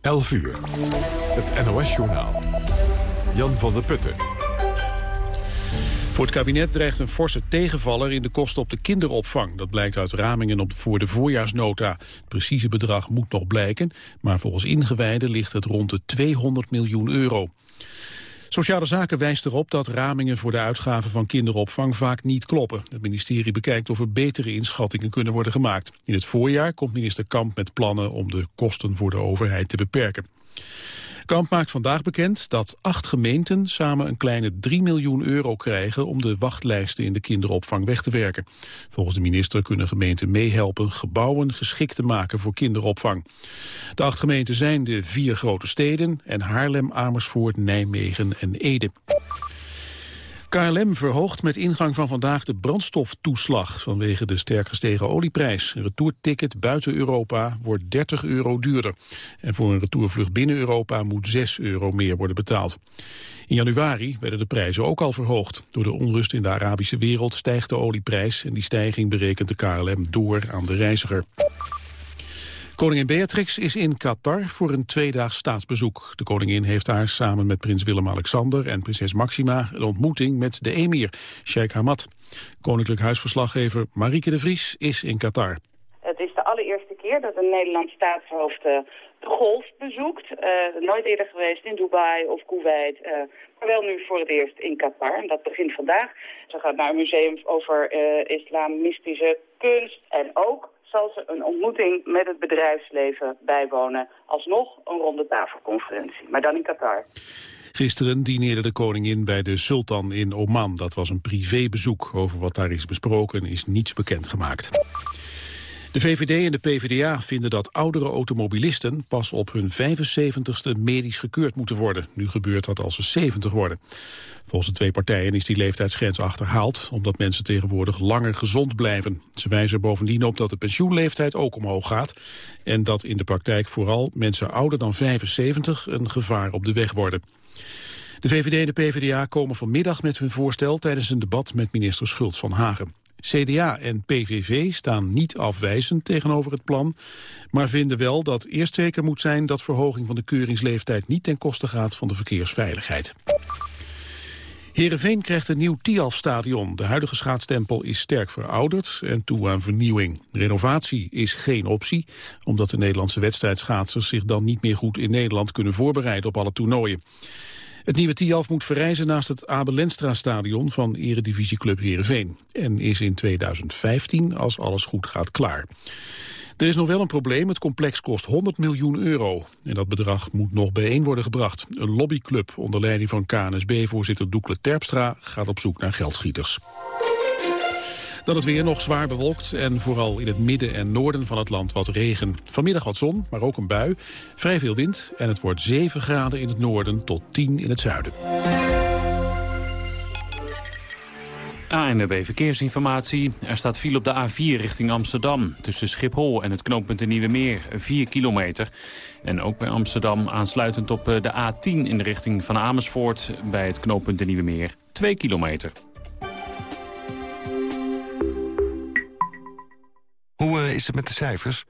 11 uur. Het NOS-journaal. Jan van der Putten. Voor het kabinet dreigt een forse tegenvaller in de kosten op de kinderopvang. Dat blijkt uit ramingen op voor de voorjaarsnota. Het precieze bedrag moet nog blijken, maar volgens ingewijden ligt het rond de 200 miljoen euro. Sociale Zaken wijst erop dat ramingen voor de uitgaven van kinderopvang vaak niet kloppen. Het ministerie bekijkt of er betere inschattingen kunnen worden gemaakt. In het voorjaar komt minister Kamp met plannen om de kosten voor de overheid te beperken. Kamp maakt vandaag bekend dat acht gemeenten samen een kleine 3 miljoen euro krijgen om de wachtlijsten in de kinderopvang weg te werken. Volgens de minister kunnen gemeenten meehelpen gebouwen geschikt te maken voor kinderopvang. De acht gemeenten zijn de vier grote steden en Haarlem, Amersfoort, Nijmegen en Ede. KLM verhoogt met ingang van vandaag de brandstoftoeslag vanwege de sterk gestegen olieprijs. Een retourticket buiten Europa wordt 30 euro duurder. En voor een retourvlucht binnen Europa moet 6 euro meer worden betaald. In januari werden de prijzen ook al verhoogd. Door de onrust in de Arabische wereld stijgt de olieprijs en die stijging berekent de KLM door aan de reiziger. Koningin Beatrix is in Qatar voor een tweedaags staatsbezoek. De koningin heeft daar samen met prins Willem-Alexander en prinses Maxima een ontmoeting met de emir, Sheikh Hamad. Koninklijk huisverslaggever Marieke de Vries is in Qatar. Het is de allereerste keer dat een Nederlands staatshoofd uh, de golf bezoekt. Uh, nooit eerder geweest in Dubai of Kuwait, uh, maar wel nu voor het eerst in Qatar. En dat begint vandaag. Ze gaat naar een museum over islamistische kunst en ook zal ze een ontmoeting met het bedrijfsleven bijwonen. Alsnog een ronde tafelconferentie, maar dan in Qatar. Gisteren dineerde de koningin bij de sultan in Oman. Dat was een privébezoek. Over wat daar is besproken is niets bekendgemaakt. De VVD en de PvdA vinden dat oudere automobilisten pas op hun 75ste medisch gekeurd moeten worden. Nu gebeurt dat als ze 70 worden. Volgens de twee partijen is die leeftijdsgrens achterhaald, omdat mensen tegenwoordig langer gezond blijven. Ze wijzen bovendien op dat de pensioenleeftijd ook omhoog gaat en dat in de praktijk vooral mensen ouder dan 75 een gevaar op de weg worden. De VVD en de PvdA komen vanmiddag met hun voorstel tijdens een debat met minister Schultz van Hagen. CDA en PVV staan niet afwijzend tegenover het plan, maar vinden wel dat eerst zeker moet zijn dat verhoging van de keuringsleeftijd niet ten koste gaat van de verkeersveiligheid. Heerenveen krijgt een nieuw Tialf-stadion. De huidige schaatstempel is sterk verouderd en toe aan vernieuwing. Renovatie is geen optie, omdat de Nederlandse wedstrijdschaatsers zich dan niet meer goed in Nederland kunnen voorbereiden op alle toernooien. Het nieuwe Tialf moet verrijzen naast het Abel Lenstra stadion van eredivisieclub Heerenveen. En is in 2015, als alles goed gaat, klaar. Er is nog wel een probleem. Het complex kost 100 miljoen euro. En dat bedrag moet nog bijeen worden gebracht. Een lobbyclub onder leiding van KNSB-voorzitter Doekle Terpstra gaat op zoek naar geldschieters. Dan het weer nog zwaar bewolkt en vooral in het midden en noorden van het land wat regen. Vanmiddag wat zon, maar ook een bui. Vrij veel wind en het wordt 7 graden in het noorden tot 10 in het zuiden. ANWB Verkeersinformatie. Er staat file op de A4 richting Amsterdam. Tussen Schiphol en het knooppunt de Nieuwe Meer, 4 kilometer. En ook bij Amsterdam aansluitend op eh, de A10 in de richting van Amersfoort... bij het knooppunt de Nieuwe Meer, 2 kilometer. Hoe uh, is het met de cijfers?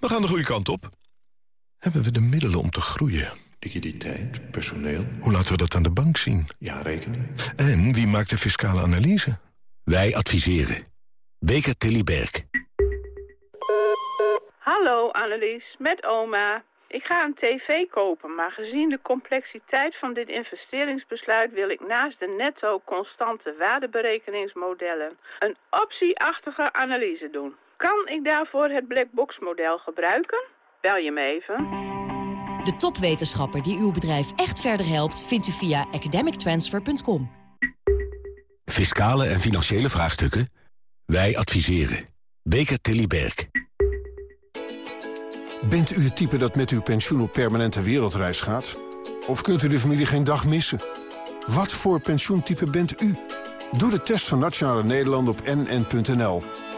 We gaan de goede kant op. Hebben we de middelen om te groeien? Liquiditeit, personeel. Hoe laten we dat aan de bank zien? Ja, rekening. En wie maakt de fiscale analyse? Wij adviseren. Beker Tilly Berg. Hallo Annelies, met oma. Ik ga een tv kopen, maar gezien de complexiteit van dit investeringsbesluit... wil ik naast de netto constante waardeberekeningsmodellen... een optieachtige analyse doen. Kan ik daarvoor het blackbox model gebruiken? Bel je me even. De topwetenschapper die uw bedrijf echt verder helpt... vindt u via academictransfer.com. Fiscale en financiële vraagstukken? Wij adviseren. Beker Tilly Berg. Bent u het type dat met uw pensioen op permanente wereldreis gaat? Of kunt u de familie geen dag missen? Wat voor pensioentype bent u? Doe de test van Nationale Nederland op nn.nl.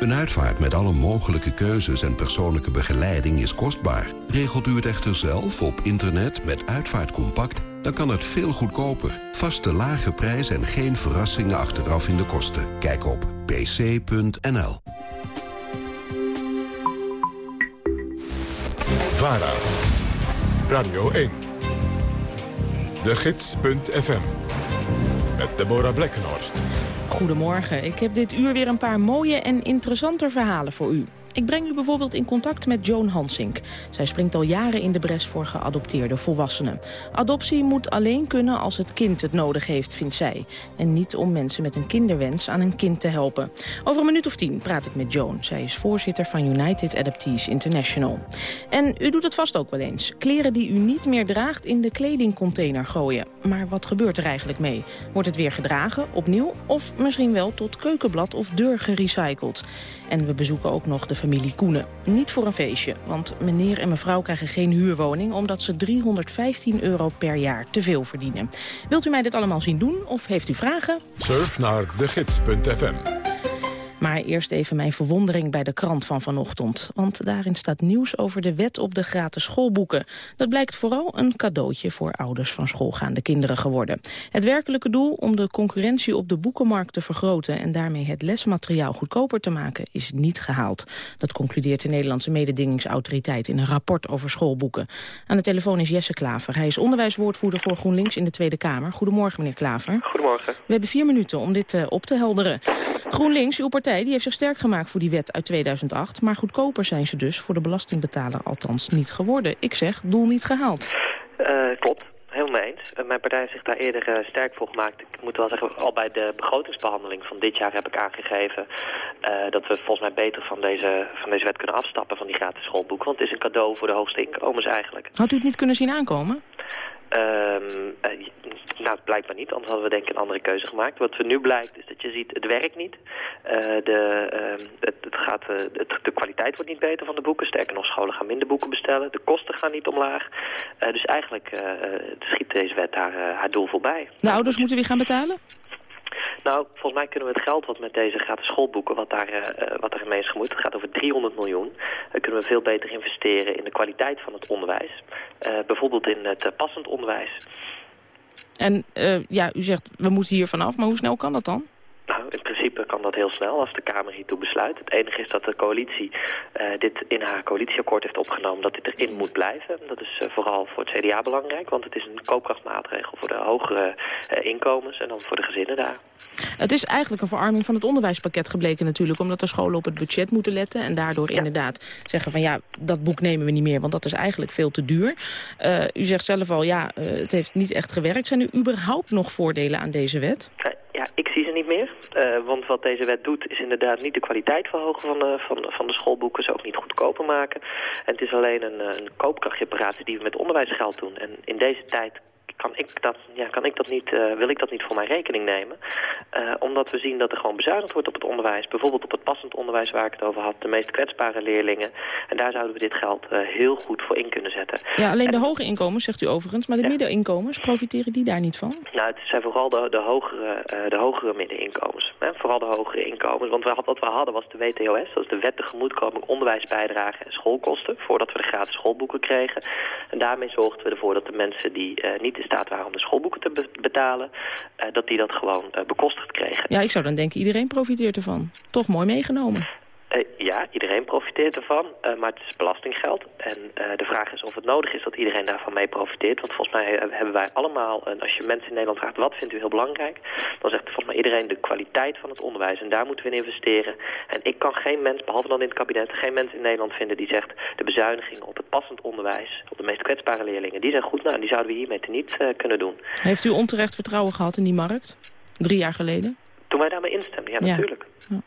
Een uitvaart met alle mogelijke keuzes en persoonlijke begeleiding is kostbaar. Regelt u het echter zelf op internet met Uitvaartcompact... dan kan het veel goedkoper. Vaste lage prijs en geen verrassingen achteraf in de kosten. Kijk op pc.nl. VARA, Radio 1, de gids.fm, met Deborah Blekkenhorst. Goedemorgen, ik heb dit uur weer een paar mooie en interessante verhalen voor u. Ik breng u bijvoorbeeld in contact met Joan Hansink. Zij springt al jaren in de bres voor geadopteerde volwassenen. Adoptie moet alleen kunnen als het kind het nodig heeft, vindt zij. En niet om mensen met een kinderwens aan een kind te helpen. Over een minuut of tien praat ik met Joan. Zij is voorzitter van United Adoptees International. En u doet het vast ook wel eens. Kleren die u niet meer draagt in de kledingcontainer gooien. Maar wat gebeurt er eigenlijk mee? Wordt het weer gedragen, opnieuw? Of misschien wel tot keukenblad of deur gerecycled? En we bezoeken ook nog de familie Koenen. Niet voor een feestje, want meneer en mevrouw krijgen geen huurwoning... omdat ze 315 euro per jaar te veel verdienen. Wilt u mij dit allemaal zien doen of heeft u vragen? Surf naar degids.fm. Maar eerst even mijn verwondering bij de krant van vanochtend. Want daarin staat nieuws over de wet op de gratis schoolboeken. Dat blijkt vooral een cadeautje voor ouders van schoolgaande kinderen geworden. Het werkelijke doel om de concurrentie op de boekenmarkt te vergroten... en daarmee het lesmateriaal goedkoper te maken, is niet gehaald. Dat concludeert de Nederlandse mededingingsautoriteit... in een rapport over schoolboeken. Aan de telefoon is Jesse Klaver. Hij is onderwijswoordvoerder voor GroenLinks in de Tweede Kamer. Goedemorgen, meneer Klaver. Goedemorgen. We hebben vier minuten om dit uh, op te helderen. GroenLinks, uw partij, die heeft zich sterk gemaakt voor die wet uit 2008. Maar goedkoper zijn ze dus voor de belastingbetaler althans niet geworden. Ik zeg, doel niet gehaald. Uh, klopt. Helemaal eens. Uh, mijn partij heeft zich daar eerder uh, sterk voor gemaakt. Ik moet wel zeggen, al bij de begrotingsbehandeling van dit jaar heb ik aangegeven... dat we volgens mij beter van deze, van deze wet kunnen afstappen van die gratis schoolboeken. Want het is een cadeau voor de hoogste inkomens eigenlijk. Had u het niet kunnen zien aankomen? Um, uh, nou, blijkbaar niet, anders hadden we denk ik een andere keuze gemaakt. Wat er nu blijkt is dat je ziet, het werkt niet. Uh, de, uh, het, het gaat, het, de kwaliteit wordt niet beter van de boeken. Sterker nog, scholen gaan minder boeken bestellen. De kosten gaan niet omlaag. dus eigenlijk schiet deze wet haar, haar doel voorbij. De ouders moeten weer gaan betalen? Nou, volgens mij kunnen we het geld wat met deze gratis schoolboeken, wat daar, uh, wat daarmee is gemoeid, het gaat over 300 miljoen, uh, kunnen we veel beter investeren in de kwaliteit van het onderwijs. Bijvoorbeeld in het passend onderwijs. En ja, u zegt, we moeten hier vanaf, maar hoe snel kan dat dan? Principe kan dat heel snel als de Kamer hiertoe besluit. Het enige is dat de coalitie uh, dit in haar coalitieakkoord heeft opgenomen dat dit erin moet blijven. Dat is uh, vooral voor het CDA belangrijk, want het is een koopkrachtmaatregel voor de hogere uh, inkomens en dan voor de gezinnen daar. Het is eigenlijk een verarming van het onderwijspakket gebleken natuurlijk, omdat de scholen op het budget moeten letten en daardoor ja. inderdaad zeggen van ja, dat boek nemen we niet meer, want dat is eigenlijk veel te duur. u zegt zelf al, ja, het heeft niet echt gewerkt. Zijn er überhaupt nog voordelen aan deze wet? Ja, ik zie ze niet meer. Uh, want wat deze wet doet is inderdaad niet de kwaliteit verhogen van de, van, van de schoolboeken. Ze ook niet goedkoper maken. En het is alleen een, een koopkrachtreparatie die we met onderwijsgeld doen. En in deze tijd kan ik dat, ja, kan ik dat niet, uh, wil ik dat niet voor mijn rekening nemen. Uh, omdat we zien dat er gewoon bezuinigd wordt op het onderwijs. Bijvoorbeeld op het passend onderwijs waar ik het over had. De meest kwetsbare leerlingen. En daar zouden we dit geld uh, heel goed voor in kunnen zetten. Ja, alleen en, de hoge inkomens zegt u overigens. Maar de ja. middeninkomens, profiteren die daar niet van? Nou, het zijn vooral de, de hogere, de hogere middeninkomens. Hè? Vooral de hogere inkomens. Want we, wat we hadden was de WTOS. Dat is de wet tegemoetkoming onderwijsbijdrage en schoolkosten. Voordat we de gratis schoolboeken kregen. En daarmee zorgden we ervoor dat de mensen die niet in staat waren om de schoolboeken te be betalen, uh, dat die dat gewoon uh, bekostigd kregen. Ja, ik zou dan denken iedereen profiteert ervan. Toch mooi meegenomen. Uh, ja, iedereen profiteert ervan, uh, maar het is belastinggeld. En uh, de vraag is of het nodig is dat iedereen daarvan mee profiteert. Want volgens mij hebben wij allemaal, en als je mensen in Nederland vraagt wat vindt u heel belangrijk, dan zegt volgens mij iedereen de kwaliteit van het onderwijs. En daar moeten we in investeren. En ik kan geen mens, behalve dan in het kabinet, geen mens in Nederland vinden die zegt de bezuinigingen op het passend onderwijs, op de meest kwetsbare leerlingen, die zijn goed. Nou, die zouden we hiermee niet kunnen doen. Heeft u onterecht vertrouwen gehad in die markt? Drie jaar geleden? Toen wij daarmee instemden, ja, ja. natuurlijk. Ja.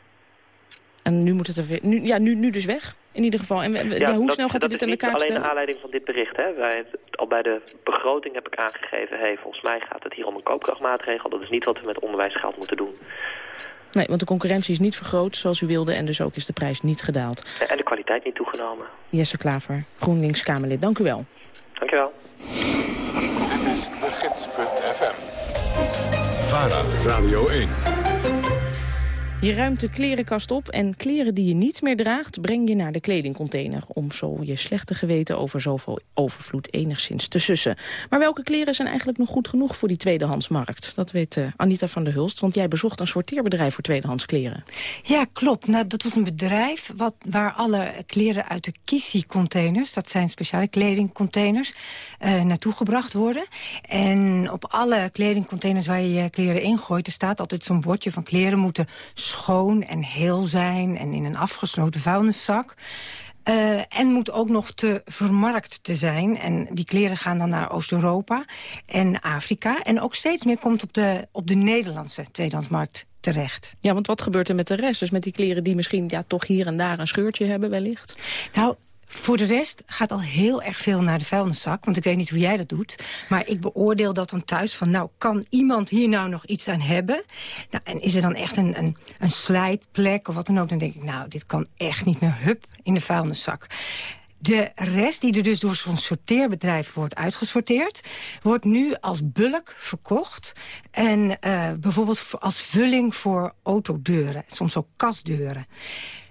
En nu moet het er weer, nu, ja, nu, nu dus weg, in ieder geval. En ja, ja, hoe dat, snel gaat u dit aan de kaart alleen stellen? naar aanleiding van dit bericht. Hè. Wij, al bij de begroting heb ik aangegeven... Hey, volgens mij gaat het hier om een koopkrachtmaatregel. Dat is niet wat we met onderwijsgeld moeten doen. Nee, want de concurrentie is niet vergroot zoals u wilde... en dus ook is de prijs niet gedaald. En de kwaliteit niet toegenomen. Jesse Klaver, GroenLinks-Kamerlid, dank u wel. Dank je wel. Dit is de gids.fm. VARA, Radio 1. Je ruimt de klerenkast op en kleren die je niet meer draagt... breng je naar de kledingcontainer... om zo je slechte geweten over zoveel overvloed enigszins te sussen. Maar welke kleren zijn eigenlijk nog goed genoeg voor die tweedehandsmarkt? Dat weet uh, Anita van der Hulst, want jij bezocht een sorteerbedrijf voor tweedehands kleren. Ja, klopt. Nou, dat was een bedrijf wat, waar alle kleren uit de Kisi-containers... dat zijn speciale kledingcontainers, uh, naartoe gebracht worden. En op alle kledingcontainers waar je je kleren ingooit... er staat altijd zo'n bordje van kleren moeten schoon en heel zijn en in een afgesloten vuilniszak. Uh, en moet ook nog te vermarkt te zijn. En die kleren gaan dan naar Oost-Europa en Afrika. En ook steeds meer komt op de, op de Nederlandse tweedehandsmarkt terecht. Ja, want wat gebeurt er met de rest? Dus met die kleren die misschien ja, toch hier en daar een scheurtje hebben wellicht? Nou, voor de rest gaat al heel erg veel naar de vuilniszak. Want ik weet niet hoe jij dat doet. Maar ik beoordeel dat dan thuis van... nou, kan iemand hier nou nog iets aan hebben? Nou, en is er dan echt een, een, een slijtplek of wat dan ook... dan denk ik, nou, dit kan echt niet meer hup in de vuilniszak. De rest, die er dus door zo'n sorteerbedrijf wordt uitgesorteerd... wordt nu als bulk verkocht. En uh, bijvoorbeeld als vulling voor autodeuren. Soms ook kastdeuren.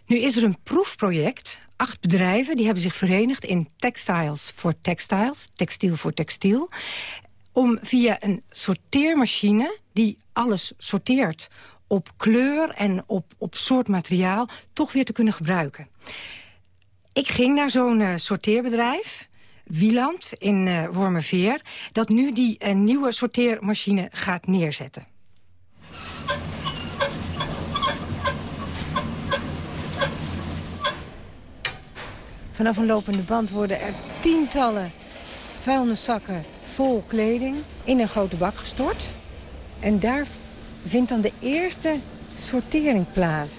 Nu is er een proefproject acht bedrijven die hebben zich verenigd in Textiles for Textiles, textiel voor textiel, om via een sorteermachine die alles sorteert op kleur en op, op soort materiaal toch weer te kunnen gebruiken. Ik ging naar zo'n uh, sorteerbedrijf, Wieland in uh, Wormerveer... dat nu die uh, nieuwe sorteermachine gaat neerzetten. Vanaf een lopende band worden er tientallen vuilniszakken vol kleding in een grote bak gestort. En daar vindt dan de eerste sortering plaats.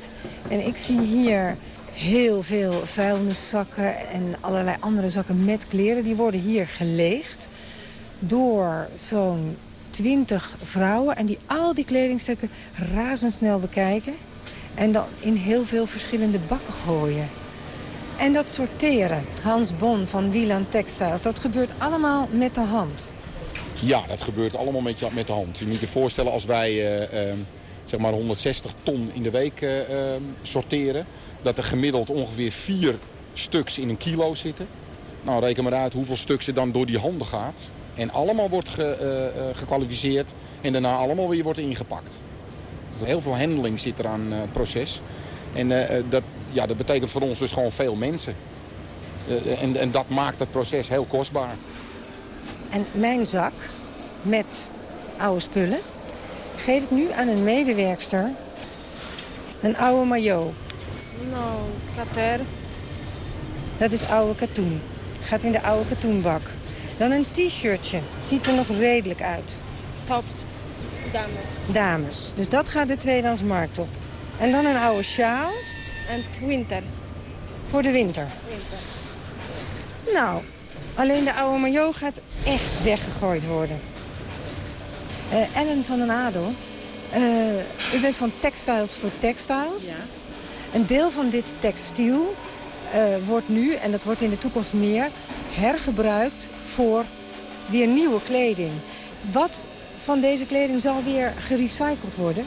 En ik zie hier heel veel vuilniszakken en allerlei andere zakken met kleren. Die worden hier geleegd door zo'n twintig vrouwen. En die al die kledingstukken razendsnel bekijken. En dan in heel veel verschillende bakken gooien. En dat sorteren, Hans Bon van Wieland Textiles, dat gebeurt allemaal met de hand. Ja, dat gebeurt allemaal met, met de hand. Je moet je voorstellen als wij uh, uh, zeg maar 160 ton in de week uh, sorteren... dat er gemiddeld ongeveer vier stuks in een kilo zitten. Nou, reken maar uit hoeveel stuks er dan door die handen gaat. En allemaal wordt ge, gekwalificeerd en daarna allemaal weer wordt ingepakt. Heel veel handling zit er aan het proces. En dat, ja, dat betekent voor ons dus gewoon veel mensen. Uh, en, en dat maakt het proces heel kostbaar. En mijn zak met oude spullen geef ik nu aan een medewerkster een oude maillot. Nou, kater. Dat is oude katoen. Gaat in de oude katoenbak. Dan een t-shirtje. Ziet er nog redelijk uit. Tops. Dames. Dames. Dus dat gaat de tweedehandsmarkt op. En dan een oude sjaal. En winter. Voor de winter? Winter. Nou, alleen de oude maillot gaat echt weggegooid worden. Uh, Ellen van den Adel, uh, u bent van Textiles for Textiles. Ja. Een deel van dit textiel uh, wordt nu, en dat wordt in de toekomst meer... hergebruikt voor weer nieuwe kleding. Wat van deze kleding zal weer gerecycled worden?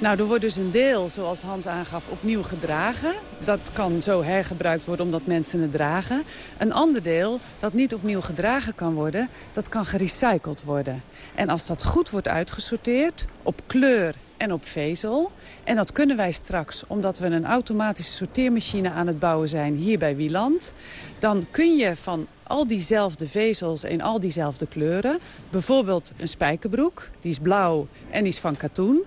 Nou, er wordt dus een deel, zoals Hans aangaf, opnieuw gedragen. Dat kan zo hergebruikt worden omdat mensen het dragen. Een ander deel, dat niet opnieuw gedragen kan worden, dat kan gerecycled worden. En als dat goed wordt uitgesorteerd, op kleur en op vezel... en dat kunnen wij straks, omdat we een automatische sorteermachine aan het bouwen zijn hier bij Wieland... dan kun je van al diezelfde vezels en al diezelfde kleuren... bijvoorbeeld een spijkerbroek, die is blauw en die is van katoen...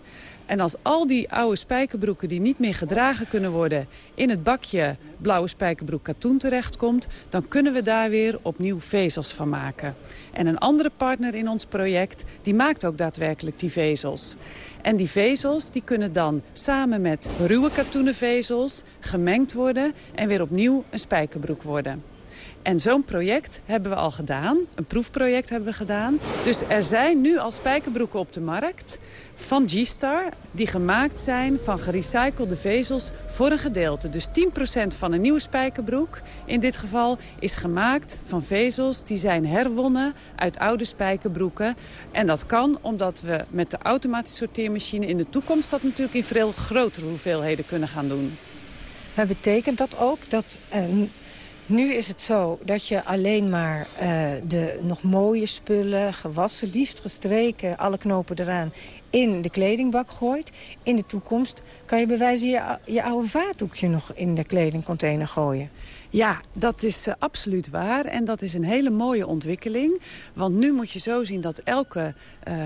En als al die oude spijkerbroeken die niet meer gedragen kunnen worden... in het bakje blauwe spijkerbroek katoen terechtkomt... dan kunnen we daar weer opnieuw vezels van maken. En een andere partner in ons project die maakt ook daadwerkelijk die vezels. En die vezels die kunnen dan samen met ruwe katoenen vezels gemengd worden... en weer opnieuw een spijkerbroek worden. En zo'n project hebben we al gedaan. Een proefproject hebben we gedaan. Dus er zijn nu al spijkerbroeken op de markt van G-Star... die gemaakt zijn van gerecyclede vezels voor een gedeelte. Dus 10% van een nieuwe spijkerbroek in dit geval is gemaakt van vezels... die zijn herwonnen uit oude spijkerbroeken. En dat kan omdat we met de automatische sorteermachine in de toekomst... dat natuurlijk in veel grotere hoeveelheden kunnen gaan doen. Maar betekent dat ook dat... Uh, nu is het zo dat je alleen maar uh, de nog mooie spullen, gewassen, liefst gestreken, alle knopen eraan, in de kledingbak gooit. In de toekomst kan je bewijzen je, je oude vaatdoekje nog in de kledingcontainer gooien. Ja, dat is uh, absoluut waar. En dat is een hele mooie ontwikkeling. Want nu moet je zo zien dat elke uh,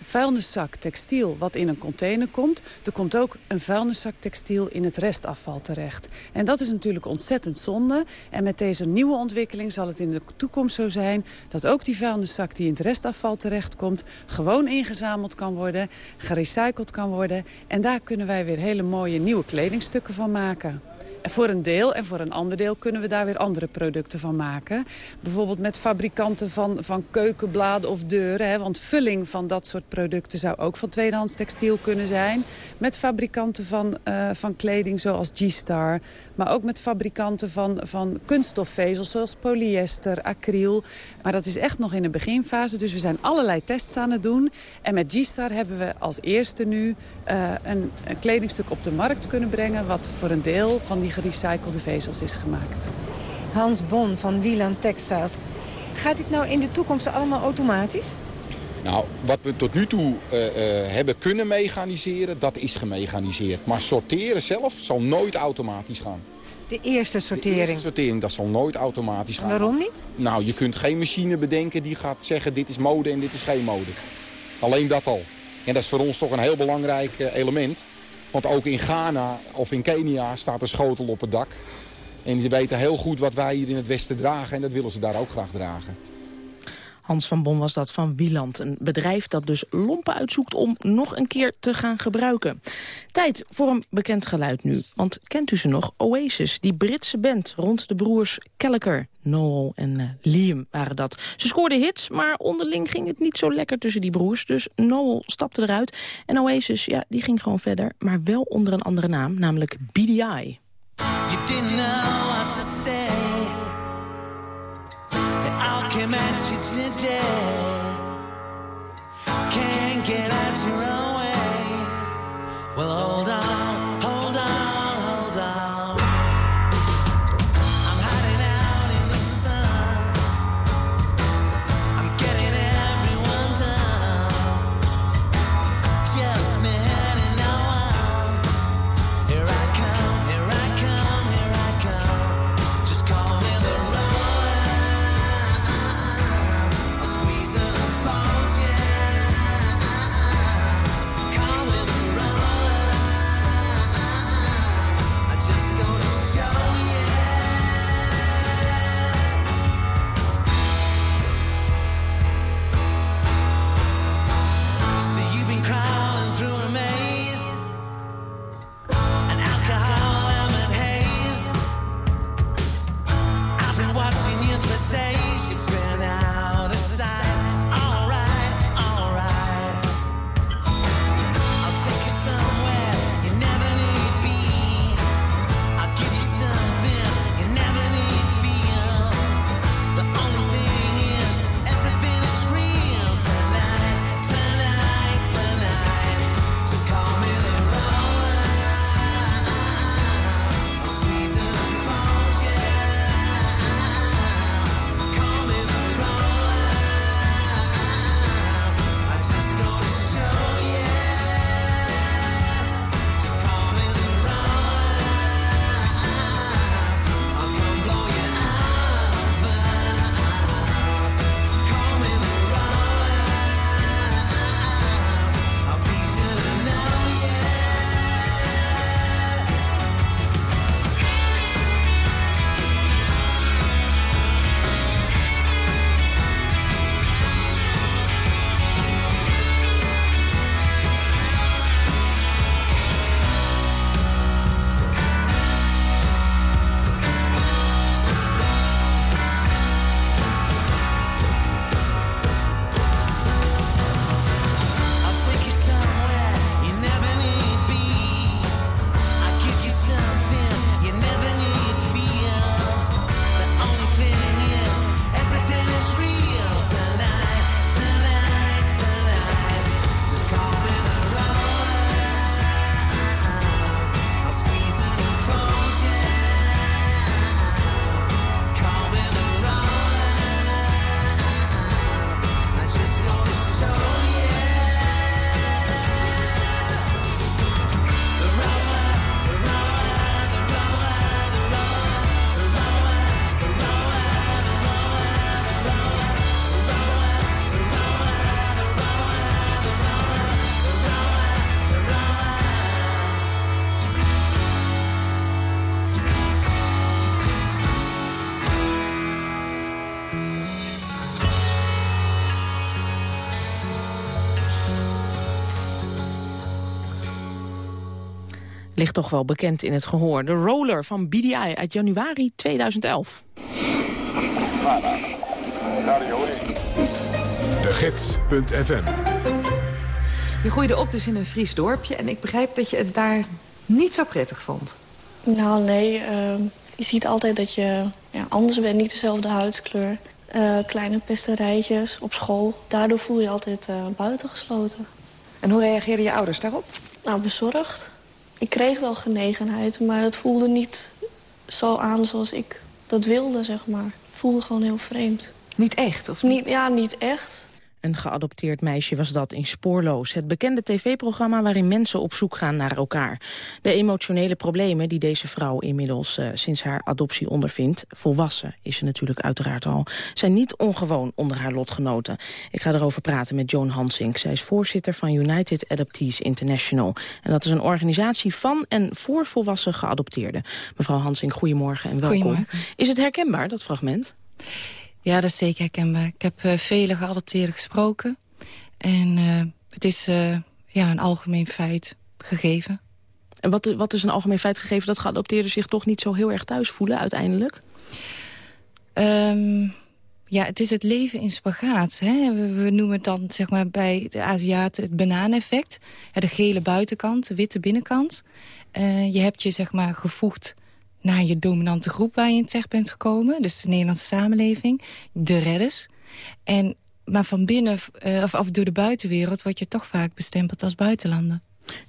vuilniszak textiel wat in een container komt... er komt ook een vuilniszak textiel in het restafval terecht. En dat is natuurlijk ontzettend zonde. En met deze nieuwe ontwikkeling zal het in de toekomst zo zijn... dat ook die vuilniszak die in het restafval terechtkomt... gewoon ingezameld kan worden, gerecycled kan worden. En daar kunnen wij weer hele mooie nieuwe kledingstukken van maken. Voor een deel en voor een ander deel kunnen we daar weer andere producten van maken. Bijvoorbeeld met fabrikanten van, van keukenbladen of deuren. Hè, want vulling van dat soort producten zou ook van tweedehands textiel kunnen zijn. Met fabrikanten van, uh, van kleding zoals G-Star. Maar ook met fabrikanten van, van kunststofvezels zoals polyester, acryl. Maar dat is echt nog in de beginfase. Dus we zijn allerlei tests aan het doen. En met G-Star hebben we als eerste nu uh, een, een kledingstuk op de markt kunnen brengen... wat voor een deel van die gerecyclede vezels is gemaakt. Hans Bon van Wieland Textiles. Gaat dit nou in de toekomst allemaal automatisch? Nou, wat we tot nu toe uh, uh, hebben kunnen mechaniseren, dat is gemechaniseerd. Maar sorteren zelf zal nooit automatisch gaan. De eerste sortering? De eerste sortering, dat zal nooit automatisch gaan. Waarom niet? Nou, je kunt geen machine bedenken die gaat zeggen dit is mode en dit is geen mode. Alleen dat al. En dat is voor ons toch een heel belangrijk uh, element. Want ook in Ghana of in Kenia staat een schotel op het dak. En die weten heel goed wat wij hier in het Westen dragen. En dat willen ze daar ook graag dragen. Hans van Bon was dat van Wieland. Een bedrijf dat dus lompen uitzoekt om nog een keer te gaan gebruiken. Tijd voor een bekend geluid nu. Want kent u ze nog? Oasis, die Britse band rond de broers Gallagher. Noel en uh, Liam waren dat. Ze scoorden hits, maar onderling ging het niet zo lekker tussen die broers. Dus Noel stapte eruit. En Oasis, ja, die ging gewoon verder. Maar wel onder een andere naam, namelijk BDI. You didn't know what to say came at you today Can't get out your own way. Well, hold on Ligt toch wel bekend in het gehoor. De Roller van BDI uit januari 2011. De Gids.fm Je groeide op dus in een Fries dorpje... en ik begrijp dat je het daar niet zo prettig vond. Nou, nee. Uh, je ziet altijd dat je ja, anders bent, niet dezelfde huidskleur. Uh, kleine pesterijtjes op school. Daardoor voel je je altijd uh, buitengesloten. En hoe reageerden je ouders daarop? Nou, bezorgd. Ik kreeg wel genegenheid, maar het voelde niet zo aan zoals ik dat wilde, zeg maar. Het voelde gewoon heel vreemd. Niet echt, of niet? niet ja, niet echt. Een geadopteerd meisje was dat in Spoorloos. Het bekende tv-programma waarin mensen op zoek gaan naar elkaar. De emotionele problemen die deze vrouw inmiddels uh, sinds haar adoptie ondervindt... volwassen is ze natuurlijk uiteraard al... zijn niet ongewoon onder haar lotgenoten. Ik ga erover praten met Joan Hansink. Zij is voorzitter van United Adoptees International. En dat is een organisatie van en voor volwassen geadopteerden. Mevrouw Hansink, goedemorgen en welkom. Goedemorgen. Is het herkenbaar, dat fragment? Ja, dat is zeker herkenbaar. Ik heb uh, vele geadopteerden gesproken. En uh, het is uh, ja, een algemeen feit gegeven. En wat, wat is een algemeen feit gegeven dat geadopteerden zich toch niet zo heel erg thuis voelen uiteindelijk? Um, ja, het is het leven in spagaat. Hè? We, we, noemen het dan zeg maar, bij de Aziaten het bananeffect. Ja, de gele buitenkant, de witte binnenkant. je hebt je zeg maar, gevoegd naar je dominante groep waar je in terecht bent gekomen. Dus de Nederlandse samenleving, de redders. En, maar van binnen, uh, of, of door de buitenwereld, word je toch vaak bestempeld als buitenlander.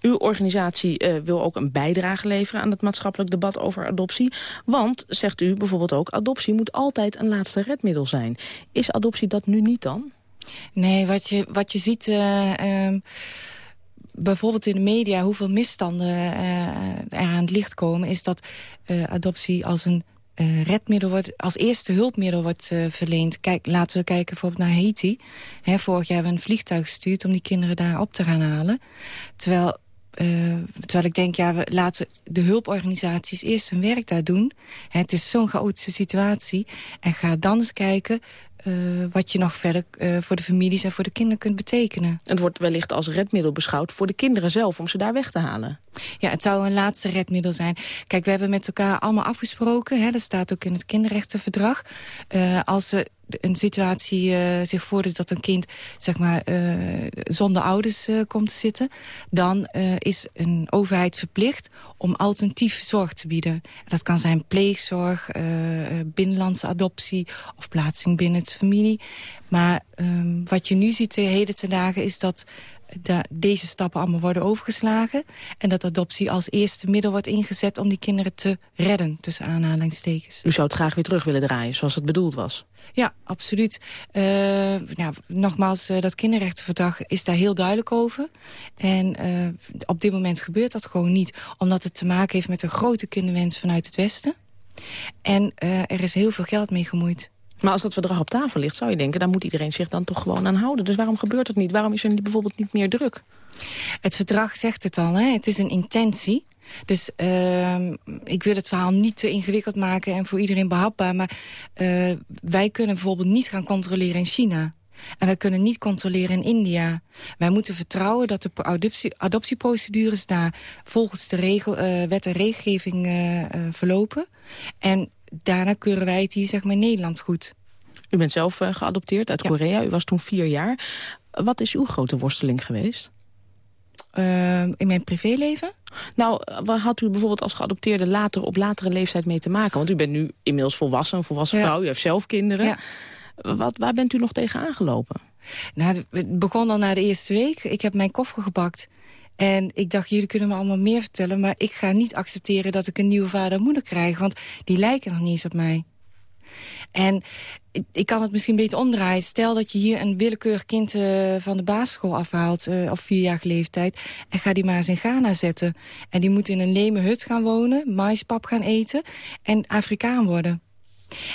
Uw organisatie uh, wil ook een bijdrage leveren aan het maatschappelijk debat over adoptie. Want, zegt u bijvoorbeeld ook, adoptie moet altijd een laatste redmiddel zijn. Is adoptie dat nu niet dan? Nee, wat je, wat je ziet... Uh, uh, bijvoorbeeld in de media hoeveel misstanden uh, er aan het licht komen... is dat uh, adoptie als een uh, redmiddel wordt, als eerste hulpmiddel wordt verleend. Kijk, laten we kijken bijvoorbeeld naar Haiti. Hè, vorig jaar hebben we een vliegtuig gestuurd om die kinderen daar op te gaan halen. Terwijl, terwijl ik denk, ja, we laten de hulporganisaties eerst hun werk daar doen. Het is zo'n chaotische situatie. En ga dan eens kijken uh, wat je nog verder uh, voor de families en voor de kinderen kunt betekenen. Het wordt wellicht als redmiddel beschouwd voor de kinderen zelf... om ze daar weg te halen. Ja, het zou een laatste redmiddel zijn. Kijk, we hebben met elkaar allemaal afgesproken... Hè, dat staat ook in het kinderrechtenverdrag... Uh, als ze een situatie uh, zich voordoet dat een kind zeg maar, uh, zonder ouders uh, komt te zitten... dan is een overheid verplicht om alternatief zorg te bieden. Dat kan zijn pleegzorg, binnenlandse adoptie of plaatsing binnen het familie. Maar um, wat je nu ziet de heden ten dagen is dat de, deze stappen allemaal worden overgeslagen. En dat adoptie als eerste middel wordt ingezet om die kinderen te redden, tussen aanhalingstekens. U zou het graag weer terug willen draaien, zoals het bedoeld was? Ja, absoluut. Uh, nou, nogmaals, uh, dat kinderrechtenverdrag is daar heel duidelijk over. En uh, op dit moment gebeurt dat gewoon niet. Omdat het te maken heeft met een grote kinderwens vanuit het Westen. En er is heel veel geld mee gemoeid. Maar als dat verdrag op tafel ligt, zou je denken... daar moet iedereen zich dan toch gewoon aan houden. Dus waarom gebeurt het niet? Waarom is er bijvoorbeeld niet meer druk? Het verdrag zegt het al, hè? het is een intentie. Dus uh, ik wil het verhaal niet te ingewikkeld maken en voor iedereen behapbaar. Maar uh, wij kunnen bijvoorbeeld niet gaan controleren in China. En wij kunnen niet controleren in India. Wij moeten vertrouwen dat de adoptie, adoptieprocedures daar volgens de regel, uh, wet en regelgeving uh, verlopen. En daarna keuren wij het hier zeg maar Nederland goed. U bent zelf uh, geadopteerd uit ja. Korea. U was toen vier jaar. Wat is uw grote worsteling geweest? Uh, in mijn privéleven? Nou, wat had u bijvoorbeeld als geadopteerde later op latere leeftijd mee te maken? Want u bent nu inmiddels volwassen, een volwassen ja. vrouw. U heeft zelf kinderen. Ja. Wat, waar bent u nog tegen aangelopen? Nou, het begon al na de eerste week. Ik heb mijn koffer gepakt. En ik dacht, jullie kunnen me allemaal meer vertellen... maar ik ga niet accepteren dat ik een nieuwe vader en moeder krijg... want die lijken nog niet eens op mij. En ik, kan het misschien beter omdraaien. Stel dat je hier een willekeurig kind uh, van de basisschool afhaalt... Uh, op vierjarige leeftijd... en ga die maar eens in Ghana zetten. En die moet in een leme hut gaan wonen... maispap gaan eten en Afrikaan worden.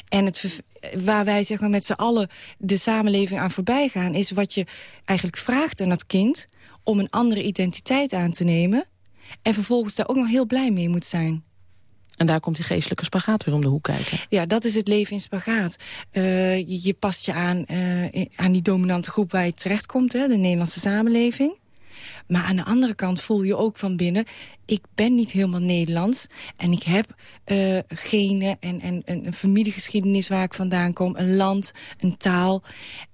En het, waar wij zeg maar, met z'n allen de samenleving aan voorbij gaan... is wat je eigenlijk vraagt aan dat kind om een andere identiteit aan te nemen... en vervolgens daar ook nog heel blij mee moet zijn. En daar komt die geestelijke spagaat weer om de hoek kijken. Ja, dat is het leven in spagaat. Uh, je, je, past je aan, uh, aan die dominante groep waar je terechtkomt, hè, de Nederlandse samenleving. Maar aan de andere kant voel je ook van binnen... ik ben niet helemaal Nederlands. En ik heb uh, genen en, en, en een familiegeschiedenis waar ik vandaan kom. Een land, een taal.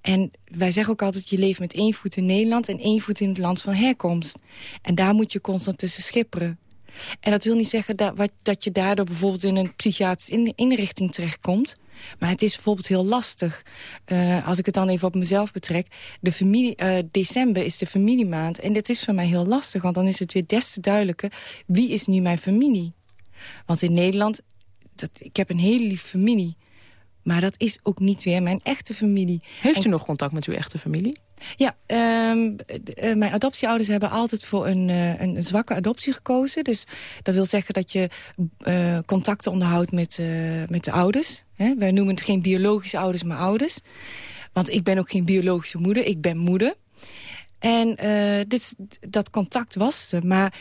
En wij zeggen ook altijd, je leeft met één voet in Nederland... en één voet in het land van herkomst. En daar moet je constant tussen schipperen. En dat wil niet zeggen dat, wat, dat je daardoor bijvoorbeeld in een psychiatrische inrichting terechtkomt. Maar het is bijvoorbeeld heel lastig. Uh, als ik het dan even op mezelf betrek. De familie, uh, december is de familiemaand. En dit is voor mij heel lastig. Want dan is het weer des te duidelijker. Wie is nu mijn familie? Want in Nederland... Dat, ik heb een hele lieve familie. Maar dat is ook niet weer mijn echte familie. Heeft u nog contact met uw echte familie? Ja, um, mijn adoptieouders hebben altijd voor een, uh, een, zwakke adoptie gekozen. Dus dat wil zeggen dat je uh, contacten onderhoudt met, met de ouders. Hè? Wij noemen het geen biologische ouders, maar ouders. Want ik ben ook geen biologische moeder, ik ben moeder. En dus dat contact was er. Maar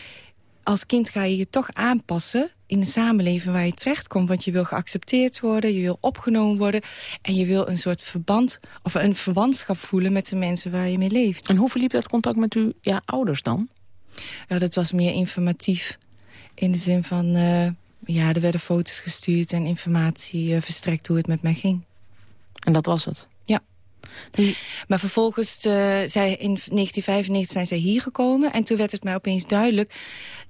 als kind ga je je toch aanpassen in een samenleving waar je terechtkomt. Want je wil geaccepteerd worden, je wil opgenomen worden... en je wil een soort verband of een verwantschap voelen met de mensen waar je mee leeft. En hoe verliep dat contact met uw ja, ouders dan? Ja, dat was meer informatief. In de zin van, uh, ja, er werden foto's gestuurd en informatie uh, verstrekt hoe het met mij ging. En dat was het? Ja. Die... Maar vervolgens, uh, zij, in 1995 zijn zij hier gekomen. En toen werd het mij opeens duidelijk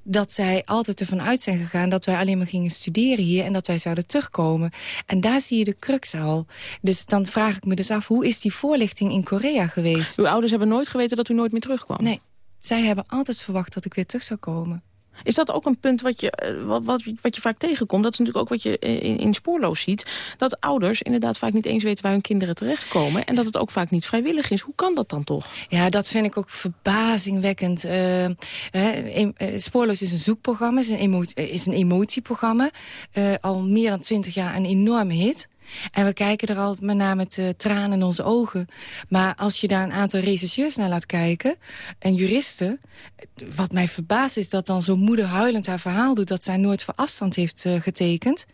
dat zij altijd ervan uit zijn gegaan dat wij alleen maar gingen studeren hier... en dat wij zouden terugkomen. En daar zie je de crux al. Dus dan vraag ik me dus af, hoe is die voorlichting in Korea geweest? Uw ouders hebben nooit geweten dat u nooit meer terugkwam? Nee, zij hebben altijd verwacht dat ik weer terug zou komen. Is dat ook een punt wat je, eh, wat, wat, wat je vaak tegenkomt? Dat is natuurlijk ook wat je in, spoorloos ziet. Dat ouders inderdaad vaak niet eens weten waar hun kinderen terechtkomen. En dat het ook vaak niet vrijwillig is. Hoe kan dat dan toch? Ja, dat vind ik ook verbazingwekkend. Uh, spoorloos is een zoekprogramma, is een, emotieprogramma. Al meer dan twintig jaar een enorme hit. En we kijken er al met name met uh, tranen in onze ogen. Maar als je daar een aantal rechercheurs naar laat kijken... en juristen... wat mij verbaast is dat dan zo'n moeder huilend haar verhaal doet... dat zij nooit voor afstand heeft uh, getekend.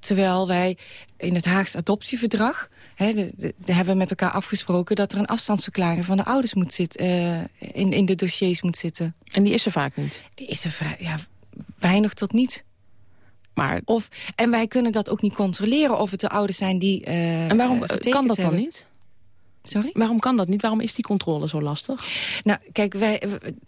Terwijl wij in het Haagse adoptieverdrag... De, de, de hebben we met elkaar afgesproken... dat er een afstandsverklaring van de ouders moet zitten, uh, in, in de dossiers moet zitten. En die is er vaak niet? Die is er vaak, ja, weinig tot niet. Maar... Of, en wij kunnen dat ook niet controleren of het de ouders zijn die uh, En waarom kan dat dan niet? Sorry? Waarom kan dat niet? Waarom is die controle zo lastig? Nou, kijk, wij,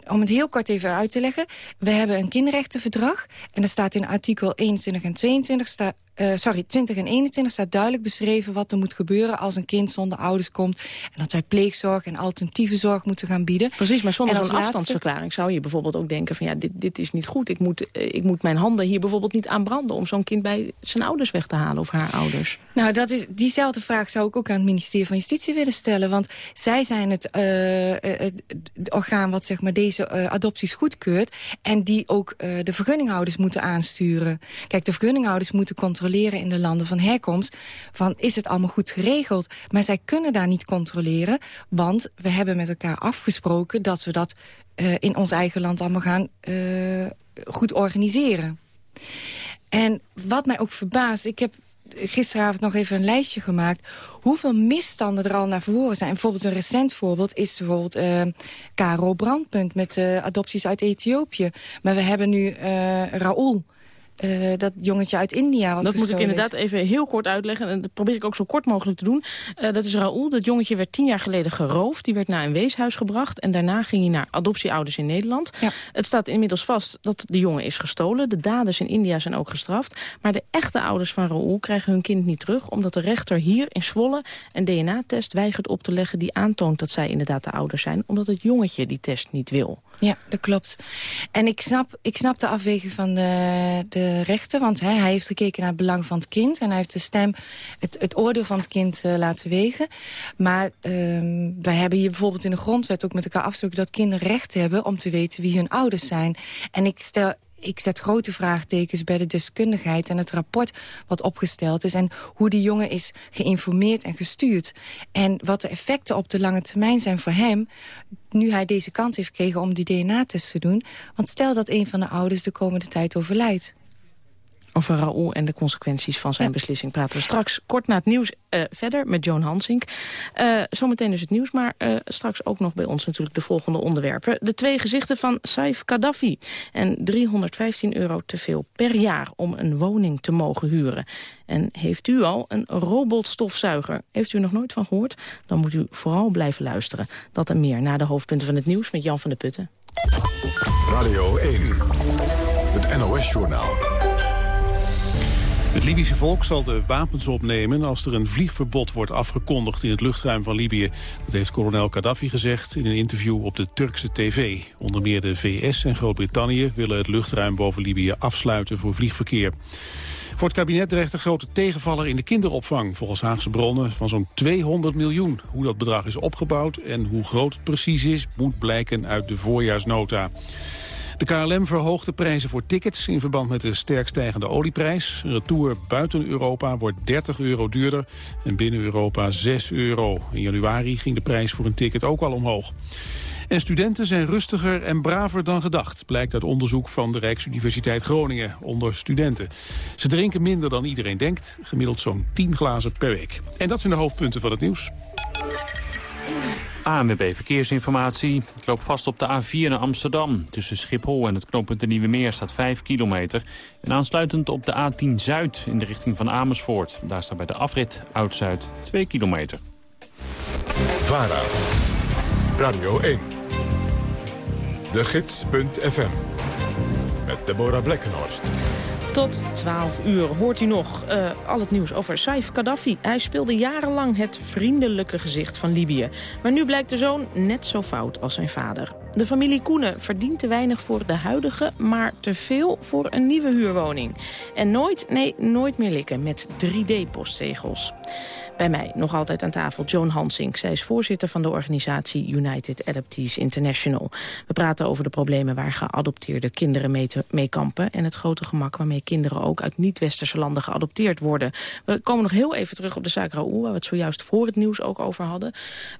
om het heel kort even uit te leggen. We hebben een kinderrechtenverdrag. En er staat in artikel 21 en 22... Sta, uh, sorry, 20 en 21 staat duidelijk beschreven wat er moet gebeuren... als een kind zonder ouders komt. En dat wij pleegzorg en alternatieve zorg moeten gaan bieden. Precies, maar zonder En zo'n als laatste- afstandsverklaring zou je bijvoorbeeld ook denken... van ja, dit, dit is niet goed. Ik moet, eh, ik moet mijn handen hier bijvoorbeeld niet aan branden... om zo'n kind bij zijn ouders weg te halen of haar ouders. Nou, dat is, diezelfde vraag zou ik ook aan het ministerie van Justitie willen stellen. Want zij zijn het, eh, eh, het orgaan wat zeg maar, deze eh, adopties goedkeurt... en die ook eh, de vergunninghouders moeten aansturen. Kijk, de vergunninghouders moeten controleren in de landen van herkomst... van is het allemaal goed geregeld? Maar zij kunnen daar niet controleren... want we hebben met elkaar afgesproken dat we dat eh, in ons eigen land allemaal gaan eh, goed organiseren. En wat mij ook verbaast, ik heb gisteravond nog even een lijstje gemaakt... hoeveel misstanden er al naar voren zijn. Bijvoorbeeld een recent voorbeeld is bijvoorbeeld Caro Brandpunt... met eh, adopties uit Ethiopië. Maar we hebben nu eh Raoul... eh, dat jongetje uit India. Wat Dat moet ik is. inderdaad even heel kort uitleggen. En dat probeer ik ook zo kort mogelijk te doen. Eh, dat is Raoul. Dat jongetje werd tien jaar geleden geroofd. Die werd naar een weeshuis gebracht. En daarna ging hij naar adoptieouders in Nederland. Het staat inmiddels vast dat de jongen is gestolen. De daders in India zijn ook gestraft. Maar de echte ouders van Raoul krijgen hun kind niet terug... omdat de rechter hier in Zwolle een DNA-test weigert op te leggen... die aantoont dat zij inderdaad de ouders zijn. Omdat het jongetje die test niet wil. Ja, dat klopt. En ik snap, ik snap de afweging van de, de rechter. Want hè, hij heeft gekeken naar het belang van het kind. En hij heeft de stem, het, het oordeel van het kind eh, laten wegen. Maar ehm, wij hebben hier bijvoorbeeld in de grondwet ook met elkaar afgesproken... dat kinderen recht hebben om te weten wie hun ouders zijn. En ik stel ik zet grote vraagtekens bij de deskundigheid en het rapport wat opgesteld is... en hoe die jongen is geïnformeerd en gestuurd. En wat de effecten op de lange termijn zijn voor hem... nu hij deze kans heeft gekregen om die DNA-test te doen. Want stel dat een van de ouders de komende tijd overlijdt. Over Raoul en de consequenties van zijn beslissing praten we straks kort na het nieuws uh, verder met Joan Hansink. Uh, zometeen dus het nieuws, maar uh, straks ook nog bij ons natuurlijk de volgende onderwerpen. De twee gezichten van Saif Gaddafi en 315 euro te veel per jaar om een woning te mogen huren. En heeft u al een robotstofzuiger? Heeft u er nog nooit van gehoord? Dan moet u vooral blijven luisteren. Dat en meer na de hoofdpunten van het nieuws met Jan van der Putten. Radio 1, het NOS-journaal. Het Libische volk zal de wapens opnemen als er een vliegverbod wordt afgekondigd in het luchtruim van Libië. Dat heeft kolonel Gaddafi gezegd in een interview op de Turkse tv. Onder meer de VS en Groot-Brittannië willen het luchtruim boven Libië afsluiten voor vliegverkeer. Voor het kabinet dreigt een grote tegenvaller in de kinderopvang... volgens Haagse bronnen van zo'n 200 miljoen. Hoe dat bedrag is opgebouwd en hoe groot het precies is... moet blijken uit de voorjaarsnota. De KLM verhoogt de prijzen voor tickets in verband met de sterk stijgende olieprijs. Retour buiten Europa wordt 30 euro duurder en binnen Europa 6 euro. In januari ging de prijs voor een ticket ook al omhoog. En studenten zijn rustiger en braver dan gedacht, blijkt uit onderzoek van de Rijksuniversiteit Groningen onder studenten. Ze drinken minder dan iedereen denkt, gemiddeld zo'n 10 glazen per week. En dat zijn de hoofdpunten van het nieuws. ANWB Verkeersinformatie. Het loopt vast op de A4 naar Amsterdam. Tussen Schiphol en het knooppunt de Nieuwe Meer staat 5 kilometer. En aansluitend op de A10 Zuid in de richting van Amersfoort. Daar staat bij de afrit Oud-Zuid 2 kilometer. VARA, Radio 1, de gids.fm, met Deborah Blekkenhorst. Tot 12 uur hoort u nog uh, al het nieuws over Saif Gaddafi. Hij speelde jarenlang het vriendelijke gezicht van Libië. Maar nu blijkt de zoon net zo fout als zijn vader. De familie Koenen verdient te weinig voor de huidige... maar te veel voor een nieuwe huurwoning. En nooit, nee, nooit meer likken met 3D-postzegels. Bij mij nog altijd aan tafel Joan Hansink. Zij is voorzitter van de organisatie United Adoptees International. We praten over de problemen waar geadopteerde kinderen mee, te, mee kampen... en het grote gemak waarmee kinderen ook uit niet-westerse landen geadopteerd worden. We komen nog heel even terug op de zaak Raoul... waar we het zojuist voor het nieuws ook over hadden.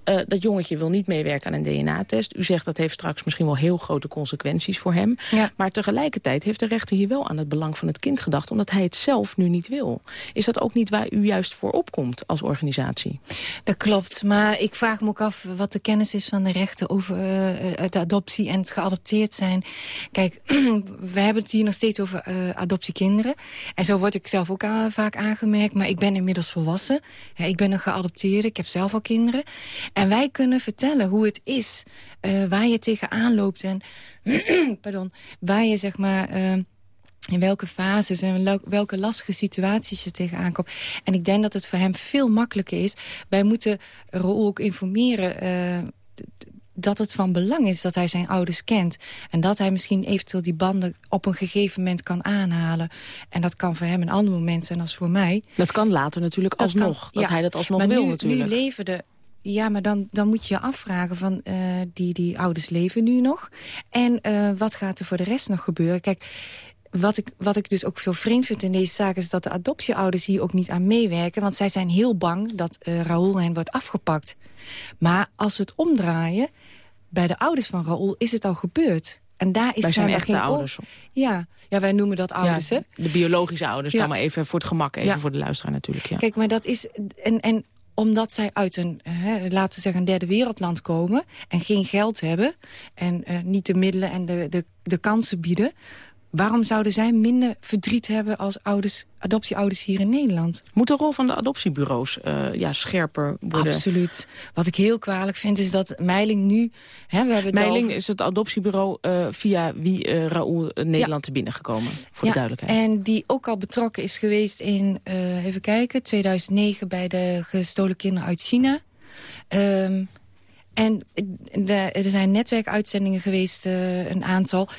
Uh, dat jongetje wil niet meewerken aan een DNA-test. U zegt dat heeft straks misschien wel heel grote consequenties voor hem. Ja. Maar tegelijkertijd heeft de rechter hier wel aan het belang van het kind gedacht... omdat hij het zelf nu niet wil. Is dat ook niet waar u juist voor opkomt als organisatie. Dat klopt, maar ik vraag me ook af wat de kennis is van de rechten over uh, de adoptie en het geadopteerd zijn. Kijk, we hebben het hier nog steeds over uh, adoptiekinderen. En zo word ik zelf ook vaak aangemerkt, maar ik ben inmiddels volwassen. Ik ben een geadopteerde, ik heb zelf al kinderen. En wij kunnen vertellen hoe het is, waar je tegenaan loopt en pardon, waar je zeg maar in welke fases en welke lastige situaties je tegenaan komt. En ik denk dat het voor hem veel makkelijker is. Wij moeten Raoul ook informeren... Uh, dat het van belang is dat hij zijn ouders kent. En dat hij misschien eventueel die banden op een gegeven moment kan aanhalen. En dat kan voor hem een ander moment zijn als voor mij. Dat kan later natuurlijk dat alsnog. Kan, dat hij dat alsnog maar wil nu, natuurlijk. nu leven de ja, maar dan, dan moet je je afvragen van uh, die, die ouders leven nu nog. En uh, wat gaat er voor de rest nog gebeuren? Kijk, wat ik, wat ik dus ook zo vreemd vind in deze zaak... is dat de adoptieouders hier ook niet aan meewerken. Want zij zijn heel bang dat uh, Raoul hen wordt afgepakt. Maar als we het omdraaien... bij de ouders van Raoul is het al gebeurd. En daar is Bij zijn echte ouders. Ja. ja, wij noemen dat ouders, ja, hè? De biologische ouders, ja. dan maar even voor het gemak, even ja. voor de luisteraar natuurlijk. Ja. Kijk, maar dat is... En, en omdat zij uit een, hè, laten we zeggen, een derde wereldland komen... en geen geld hebben en uh, niet de middelen en de, de, de kansen bieden... Waarom zouden zij minder verdriet hebben als ouders, adoptieouders hier in Nederland? Moet de rol van de adoptiebureaus uh, ja, scherper worden? Absoluut. Wat ik heel kwalijk vind is dat Meiling nu... Hè, we hebben Meiling over... is het adoptiebureau uh, via wie uh, Raoul Nederland ja. te binnengekomen. Voor ja, de duidelijkheid. En die ook al betrokken is geweest in, even kijken, 2009... bij de gestolen kinderen uit China... Um, en er zijn netwerkuitzendingen geweest, een aantal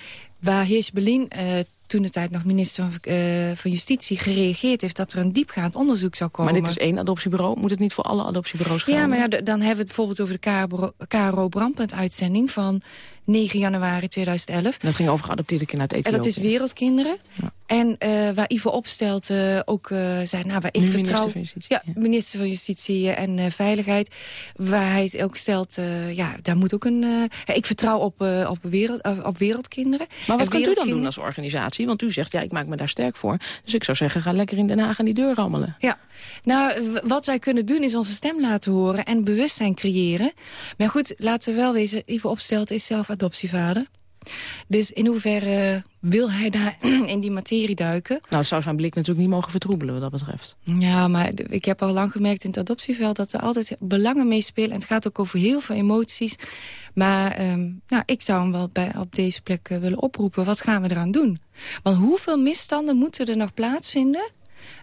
waar Heers Berlin uh, toen de tijd nog minister van, uh, van Justitie gereageerd heeft... dat er een diepgaand onderzoek zou komen. Maar dit is één adoptiebureau. Moet het niet voor alle adoptiebureaus gaan? Ja, maar ja, dan hebben we het bijvoorbeeld over de KRO, KRO Brandpunt-uitzending... van 9 januari 2011. Dat ging over geadopteerde kinderen uit Ethiopië. En dat is Wereldkinderen. Ja. En uh, waar Ivo Opstelt uh, ook uh, zei... Nou, waar ik nu vertrouw, minister van Justitie. Ja, minister van Justitie en Veiligheid. Waar hij het ook stelt... ja, daar moet ook een... ik vertrouw op, op, wereld, op wereldkinderen. Maar wat kunt u dan doen als organisatie? Want u zegt, ja, ik maak me daar sterk voor. Dus ik zou zeggen, ga lekker in Den Haag aan die deur rammelen. Ja, nou, wat wij kunnen doen is onze stem laten horen... en bewustzijn creëren. Maar goed, laten we wel wezen... Ivo Opstelt is zelf adoptievader. Dus in hoeverre wil hij daar in die materie duiken? Nou, zou zijn blik natuurlijk niet mogen vertroebelen wat dat betreft. Ja, maar ik heb al lang gemerkt in het adoptieveld... dat er altijd belangen meespelen. En het gaat ook over heel veel emoties. Maar um, nou, ik zou hem wel bij, op deze plek uh, willen oproepen. Wat gaan we eraan doen? Want hoeveel misstanden moeten er nog plaatsvinden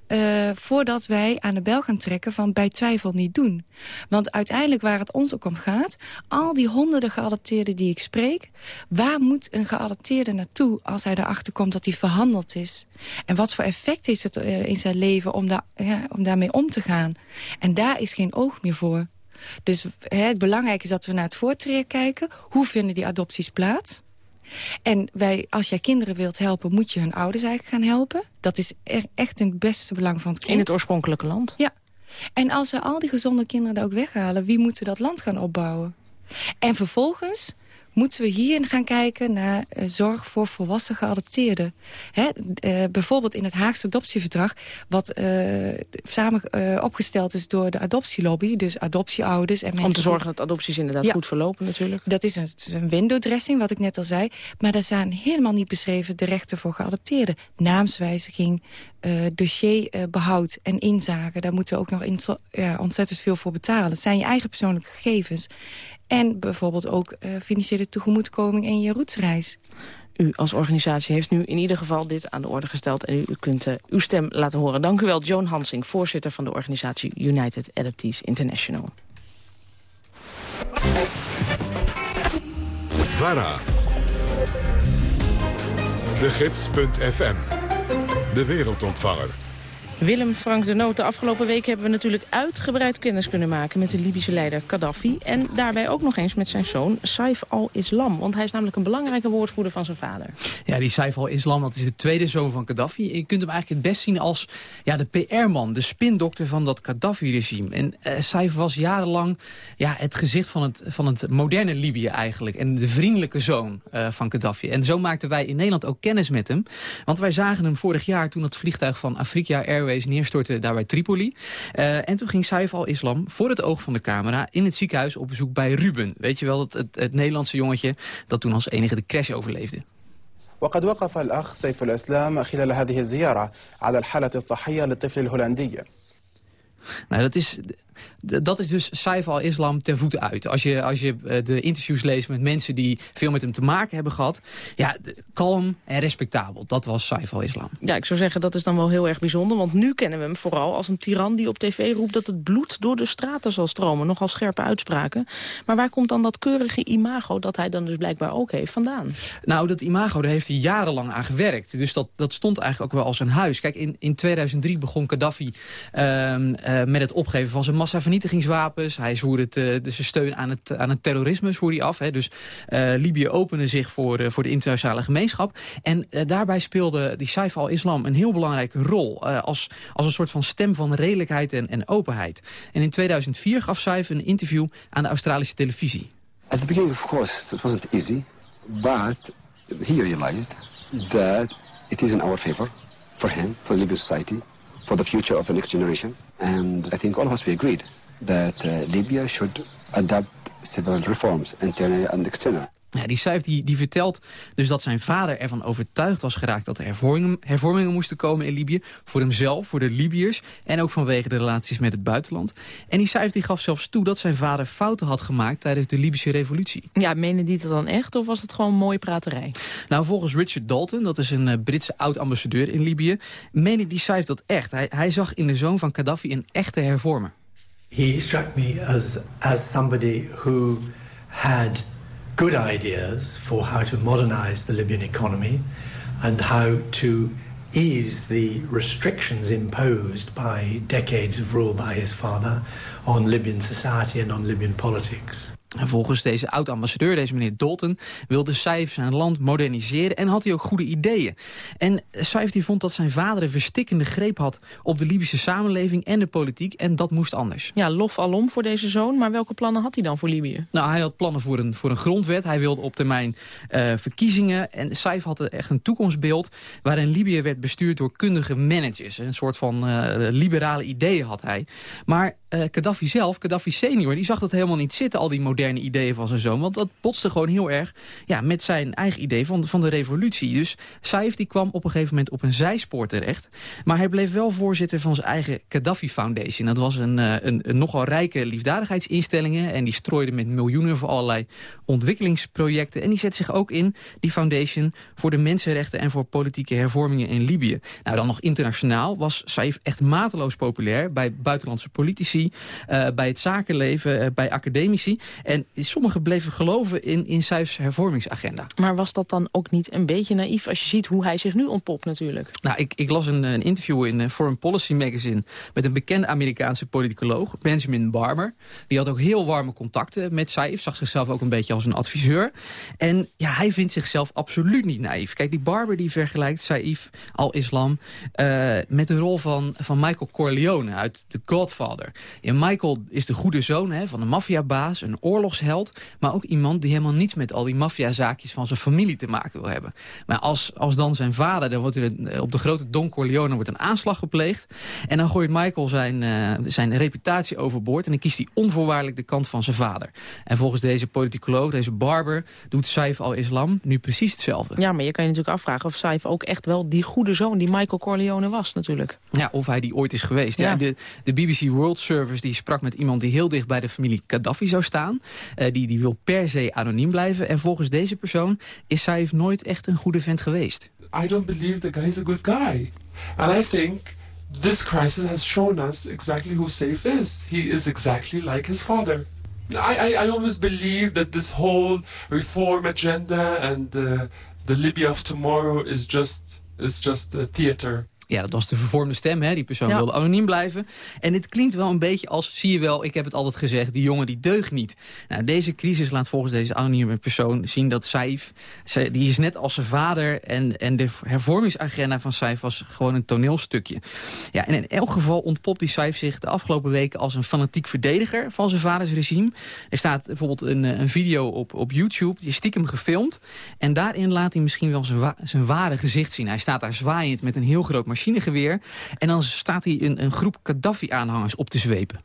uh, voordat wij aan de bel gaan trekken van bij twijfel niet doen. Want uiteindelijk waar het ons ook om gaat... al die honderden geadopteerden die ik spreek... waar moet een geadopteerde naartoe als hij erachter komt dat hij verhandeld is? En wat voor effect heeft het uh, in zijn leven om, ja, om daarmee om te gaan? En daar is geen oog meer voor. Dus hè, het belangrijke is dat we naar het voortraject kijken. Hoe vinden die adopties plaats? En wij, als jij kinderen wilt helpen, moet je hun ouders eigenlijk gaan helpen. Dat is echt in het beste belang van het kind. In het oorspronkelijke land? Ja. En als we al die gezonde kinderen daar ook weghalen... wie moeten dat land gaan opbouwen? En vervolgens moeten we hierin gaan kijken naar uh, zorg voor volwassen geadopteerden. Hè, uh, bijvoorbeeld in het Haagse adoptieverdrag... wat uh, samen opgesteld is door de adoptielobby, dus adoptieouders... en mensen Om te zorgen dat adopties inderdaad ja, goed verlopen natuurlijk. Dat is een, een window dressing, wat ik net al zei. Maar daar staan helemaal niet beschreven de rechten voor geadopteerden. Naamswijziging, dossierbehoud en inzagen. Daar moeten we ook nog in, ja, ontzettend veel voor betalen. Het zijn je eigen persoonlijke gegevens. En bijvoorbeeld ook uh, financiële tegemoetkoming en je roetsreis. U als organisatie heeft nu in ieder geval dit aan de orde gesteld... en u, u kunt uh, uw stem laten horen. Dank u wel, Joan Hansing, voorzitter van de organisatie United Adoptees International. VARA. De Gids.fm. De wereldontvanger. Willem Frank de Noot, de afgelopen week hebben we natuurlijk uitgebreid kennis kunnen maken met de Libische leider Gaddafi. En daarbij ook nog eens met zijn zoon Saif al-Islam. Want hij is namelijk een belangrijke woordvoerder van zijn vader. Ja, die Saif al-Islam, dat is de tweede zoon van Gaddafi. Je kunt hem eigenlijk het best zien als ja, de PR-man, de spindokter van dat Gaddafi-regime. En uh, Saif was jarenlang ja, het gezicht van het, van het moderne Libië eigenlijk. En de vriendelijke zoon uh, van Gaddafi. En zo maakten wij in Nederland ook kennis met hem. Want wij zagen hem vorig jaar toen het vliegtuig van Afrika Airways Airways neerstortte daar bij Tripoli. Uh, en toen ging Saif al-Islam voor het oog van de camera in het ziekenhuis op bezoek bij Ruben. Weet je wel, het, het, het Nederlandse jongetje dat toen als enige de crash overleefde. وقد وقف الأخ سيف الإسلام خلال هذه الزيارة على الحالة الصحية للطفل الهولندي. Nou, dat is dat is dus Saif al-Islam ten voeten uit. Als je, als je eh, de interviews leest met mensen die veel met hem te maken hebben gehad... ja, kalm en respectabel. Dat was Saif al-Islam. Ja, ik zou zeggen, dat is dan wel heel erg bijzonder. Want nu kennen we hem vooral als een tiran die op tv roept... dat het bloed door de straten zal stromen. Nogal scherpe uitspraken. Maar waar komt dan dat keurige imago... dat hij dan dus blijkbaar ook heeft vandaan? Nou, dat imago, daar heeft hij jarenlang aan gewerkt. Dus dat, dat stond eigenlijk ook wel als een huis. Kijk, in, in 2003 begon Gaddafi uh, uh, met het opgeven van zijn massavernietigingswapens. Hij zwoer het, uh, de steun aan het, aan het terrorisme zwoer hij af. Hè. Dus uh, Libië opende zich voor, uh, voor de internationale gemeenschap. En daarbij speelde die Saif al-Islam een heel belangrijke rol. als, als een soort van stem van redelijkheid en, en openheid. En in 2004 gaf Saif een interview aan de Australische televisie. At the beginning, of course, it wasn't easy. But he realized that it is in our favor for him, for Libyan society, for the future of the next generation. And I think all of us we agreed that uh, Libya should adopt civil reforms, internally and externally. Ja, die Saif die, die vertelt dus dat zijn vader ervan overtuigd was geraakt... dat er hervormingen, hervormingen moesten komen in Libië. Voor hemzelf, voor de Libiërs en ook vanwege de relaties met het buitenland. En die Saif die gaf zelfs toe dat zijn vader fouten had gemaakt... tijdens de Libische revolutie. Ja, meende die dat dan echt of was het gewoon mooie praterij? Nou, volgens Richard Dalton, dat is een uh, Britse oud-ambassadeur in Libië... meende die Saif dat echt. Hij, hij zag in de zoon van Gaddafi een echte hervormer. He struck me as, as somebody who had good ideas for how to modernize the Libyan economy and how to ease the restrictions imposed by decades of rule by his father on Libyan society and on Libyan politics. En volgens deze oud-ambassadeur, deze meneer Dalton... wilde Saif zijn land moderniseren en had hij ook goede ideeën. En Saif die vond dat zijn vader een verstikkende greep had... op de Libische samenleving en de politiek. En dat moest anders. Ja, lof alom voor deze zoon. Maar welke plannen had hij dan voor Libië? Nou, hij had plannen voor een, voor een grondwet. Hij wilde op termijn uh, verkiezingen. En Saif had echt een toekomstbeeld... waarin Libië werd bestuurd door kundige managers. Een soort van uh, liberale ideeën had hij. Maar uh, Gaddafi zelf, Gaddafi senior, die zag dat helemaal niet zitten... al die moderne ideeën van zijn zoon. Want dat botste gewoon heel erg ja, met zijn eigen idee van, van de revolutie. Dus Saif die kwam op een gegeven moment op een zijspoor terecht. Maar hij bleef wel voorzitter van zijn eigen Gaddafi Foundation. Dat was een, een, een nogal rijke liefdadigheidsinstellingen. En die strooide met miljoenen voor allerlei ontwikkelingsprojecten. En die zet zich ook in, die foundation, voor de mensenrechten... en voor politieke hervormingen in Libië. Nou, dan nog internationaal was Saif echt mateloos populair... bij buitenlandse politici, bij het zakenleven, uh, bij academici. En sommigen bleven geloven in, in Saifs hervormingsagenda. Maar was dat dan ook niet een beetje naïef... als je ziet hoe hij zich nu ontpopt natuurlijk? Nou, ik, ik las een, een interview in uh, Foreign Policy Magazine... met een bekende Amerikaanse politicoloog, Benjamin Barber. Die had ook heel warme contacten met Saif. Zag zichzelf ook een beetje als een adviseur. En ja, hij vindt zichzelf absoluut niet naïef. Kijk, die Barber die vergelijkt Saif al-Islam... Uh, met de rol van, van Michael Corleone uit The Godfather. Ja, Michael is de goede zoon hè, van een maffiabaas, een oorlogsheld... maar ook iemand die helemaal niets met al die maffiazaakjes van zijn familie te maken wil hebben. Maar als, als dan zijn vader, dan wordt er op de grote Don Corleone wordt een aanslag gepleegd... en dan gooit Michael zijn, uh, zijn reputatie overboord... en dan kiest hij onvoorwaardelijk de kant van zijn vader. En volgens deze politicoloog, deze Barber, doet Saif al-Islam nu precies hetzelfde. Ja, maar je kan je natuurlijk afvragen of Saif ook echt wel die goede zoon... die Michael Corleone was natuurlijk. Ja, of hij die ooit is geweest. Ja. ja de, de BBC World Service die sprak met iemand die heel dicht bij de familie Gaddafi zou staan. Uh, die, die wil per se anoniem blijven. En volgens deze persoon is Saif nooit echt een goede vent geweest. I don't believe the guy is a good guy. And I think this crisis has shown us exactly who Saif is. He is exactly like his father. I, I, I always believe that this whole reform agenda and uh, the Libya of tomorrow is just, is just a theater. Ja, dat was de vervormde stem, hè? die persoon ja. wilde anoniem blijven. En het klinkt wel een beetje als, zie je wel, ik heb het altijd gezegd... die jongen die deugt niet. Nou, deze crisis laat volgens deze anonieme persoon zien dat Saif... die is net als zijn vader en, en de hervormingsagenda van Saif... was gewoon een toneelstukje. Ja, en in elk geval ontpopt die Saif zich de afgelopen weken... als een fanatiek verdediger van zijn vaders regime. Er staat bijvoorbeeld een, een video op, op YouTube, die is stiekem gefilmd. En daarin laat hij misschien wel zijn, wa zijn ware gezicht zien. Hij staat daar zwaaiend met een heel groot machinegeweer. En dan staat hij een, een groep Gaddafi-aanhangers op te zwepen.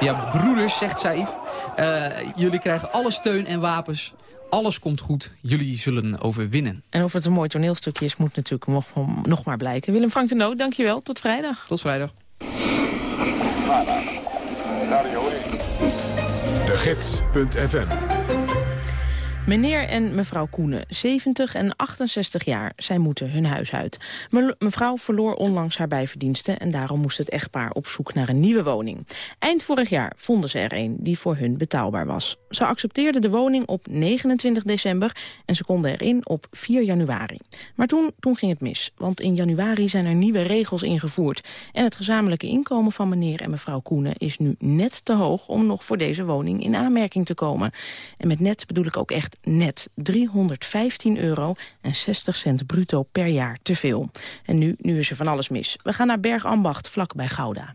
Ja, broeders, zegt Saif. Uh, jullie krijgen alle steun en wapens. Alles komt goed. Jullie zullen overwinnen. En of het een mooi toneelstukje is, moet natuurlijk nog, nog maar blijken. Willem Frank de Noot, dankjewel. Tot vrijdag. Tot vrijdag. Gids.fm Meneer en mevrouw Koenen, 70 en 68 jaar, zij moeten hun huis uit. Me mevrouw verloor onlangs haar bijverdiensten en daarom moest het echtpaar op zoek naar een nieuwe woning. Eind vorig jaar vonden ze er een die voor hun betaalbaar was. Ze accepteerden de woning op 29 december en ze konden erin op 4 januari. Maar toen, toen ging het mis, want in januari zijn er nieuwe regels ingevoerd. En het gezamenlijke inkomen van meneer en mevrouw Koenen is nu net te hoog om nog voor deze woning in aanmerking te komen. En met net bedoel ik ook echt net 315 euro en 60 cent bruto per jaar te veel. En nu, nu is er van alles mis. We gaan naar Bergambacht, vlak bij Gouda.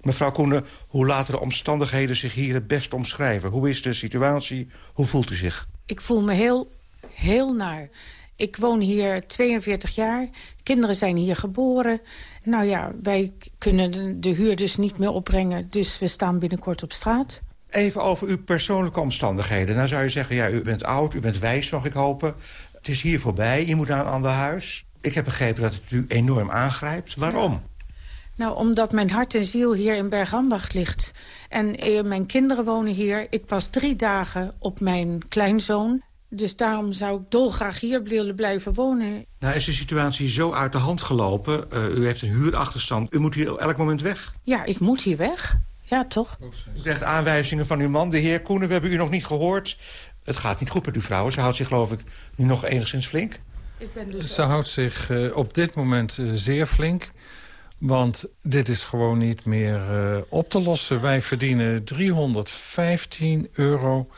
Mevrouw Koenen, hoe laten de omstandigheden zich hier het best omschrijven? Hoe is de situatie? Hoe voelt u zich? Ik voel me heel, heel naar. Ik woon hier 42 jaar. Kinderen zijn hier geboren. Nou ja, wij kunnen de huur dus niet meer opbrengen. Dus we staan binnenkort op straat. Even over uw persoonlijke omstandigheden. Nou zou je zeggen, ja, u bent oud, u bent wijs, mag ik hopen. Het is hier voorbij, je moet naar een ander huis. Ik heb begrepen dat het u enorm aangrijpt. Waarom? Nou, omdat mijn hart en ziel hier in Bergambacht ligt. En eh, mijn kinderen wonen hier. Ik pas drie dagen op mijn kleinzoon. Dus daarom zou ik dolgraag hier willen blijven wonen. Nou is de situatie zo uit de hand gelopen. Uh, u heeft een huurachterstand. U moet hier elk moment weg. Ja, ik moet hier weg. Ja, toch? U krijgt aanwijzingen van uw man, de heer Koenen. We hebben u nog niet gehoord. Het gaat niet goed met uw vrouw. Ze houdt zich geloof ik nu nog enigszins flink. Ik ben dus Ze houdt zich uh, op dit moment uh, zeer flink. Want dit is gewoon niet meer uh, op te lossen. Wij verdienen 315 euro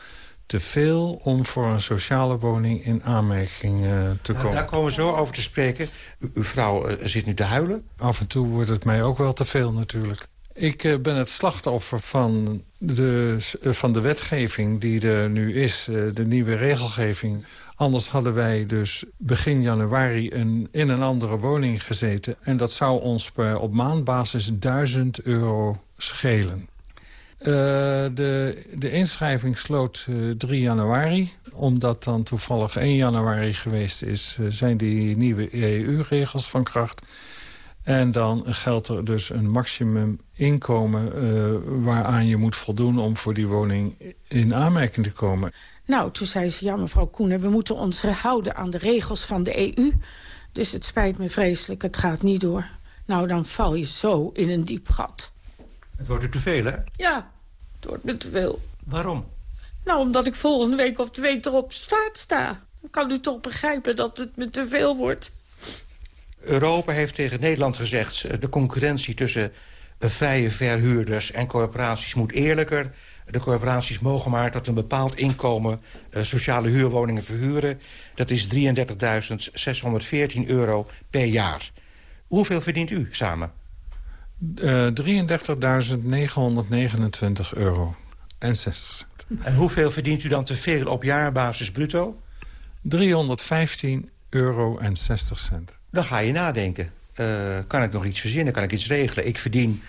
te veel om voor een sociale woning in aanmerking uh, te komen. Daar komen we zo over te spreken. U, uw vrouw uh, zit nu te huilen. Af en toe wordt het mij ook wel te veel natuurlijk. Ik uh, ben het slachtoffer van de, van de wetgeving die er nu is. de nieuwe regelgeving. Anders hadden wij dus begin januari in een andere woning gezeten. En dat zou ons op maandbasis 1000 euro schelen. De, de inschrijving sloot uh, 3 januari. Omdat dan toevallig 1 januari geweest is... Zijn die nieuwe EU-regels van kracht. En dan geldt er dus een maximum inkomen... waaraan je moet voldoen om voor die woning in aanmerking te komen. Nou, toen zei ze, ja mevrouw Koenen... we moeten ons houden aan de regels van de EU. Dus het spijt me vreselijk, het gaat niet door. Nou, dan val je zo in een diep gat. Het wordt er te veel, hè? Ja, het wordt me te veel. Waarom? Nou, omdat ik volgende week of twee week erop straat sta. Dan kan u toch begrijpen dat het me te veel wordt. Europa heeft tegen Nederland gezegd... de concurrentie tussen vrije verhuurders en corporaties moet eerlijker. De corporaties mogen maar tot een bepaald inkomen uh, sociale huurwoningen verhuren. Dat is 33.614 euro per jaar. Hoeveel verdient u samen? Uh, 33.929 euro en 60 cent. En hoeveel verdient u dan te veel op jaarbasis bruto? 315 euro en 60 cent. Dan ga je nadenken. Uh, kan ik nog iets verzinnen? Kan ik iets regelen? Ik verdien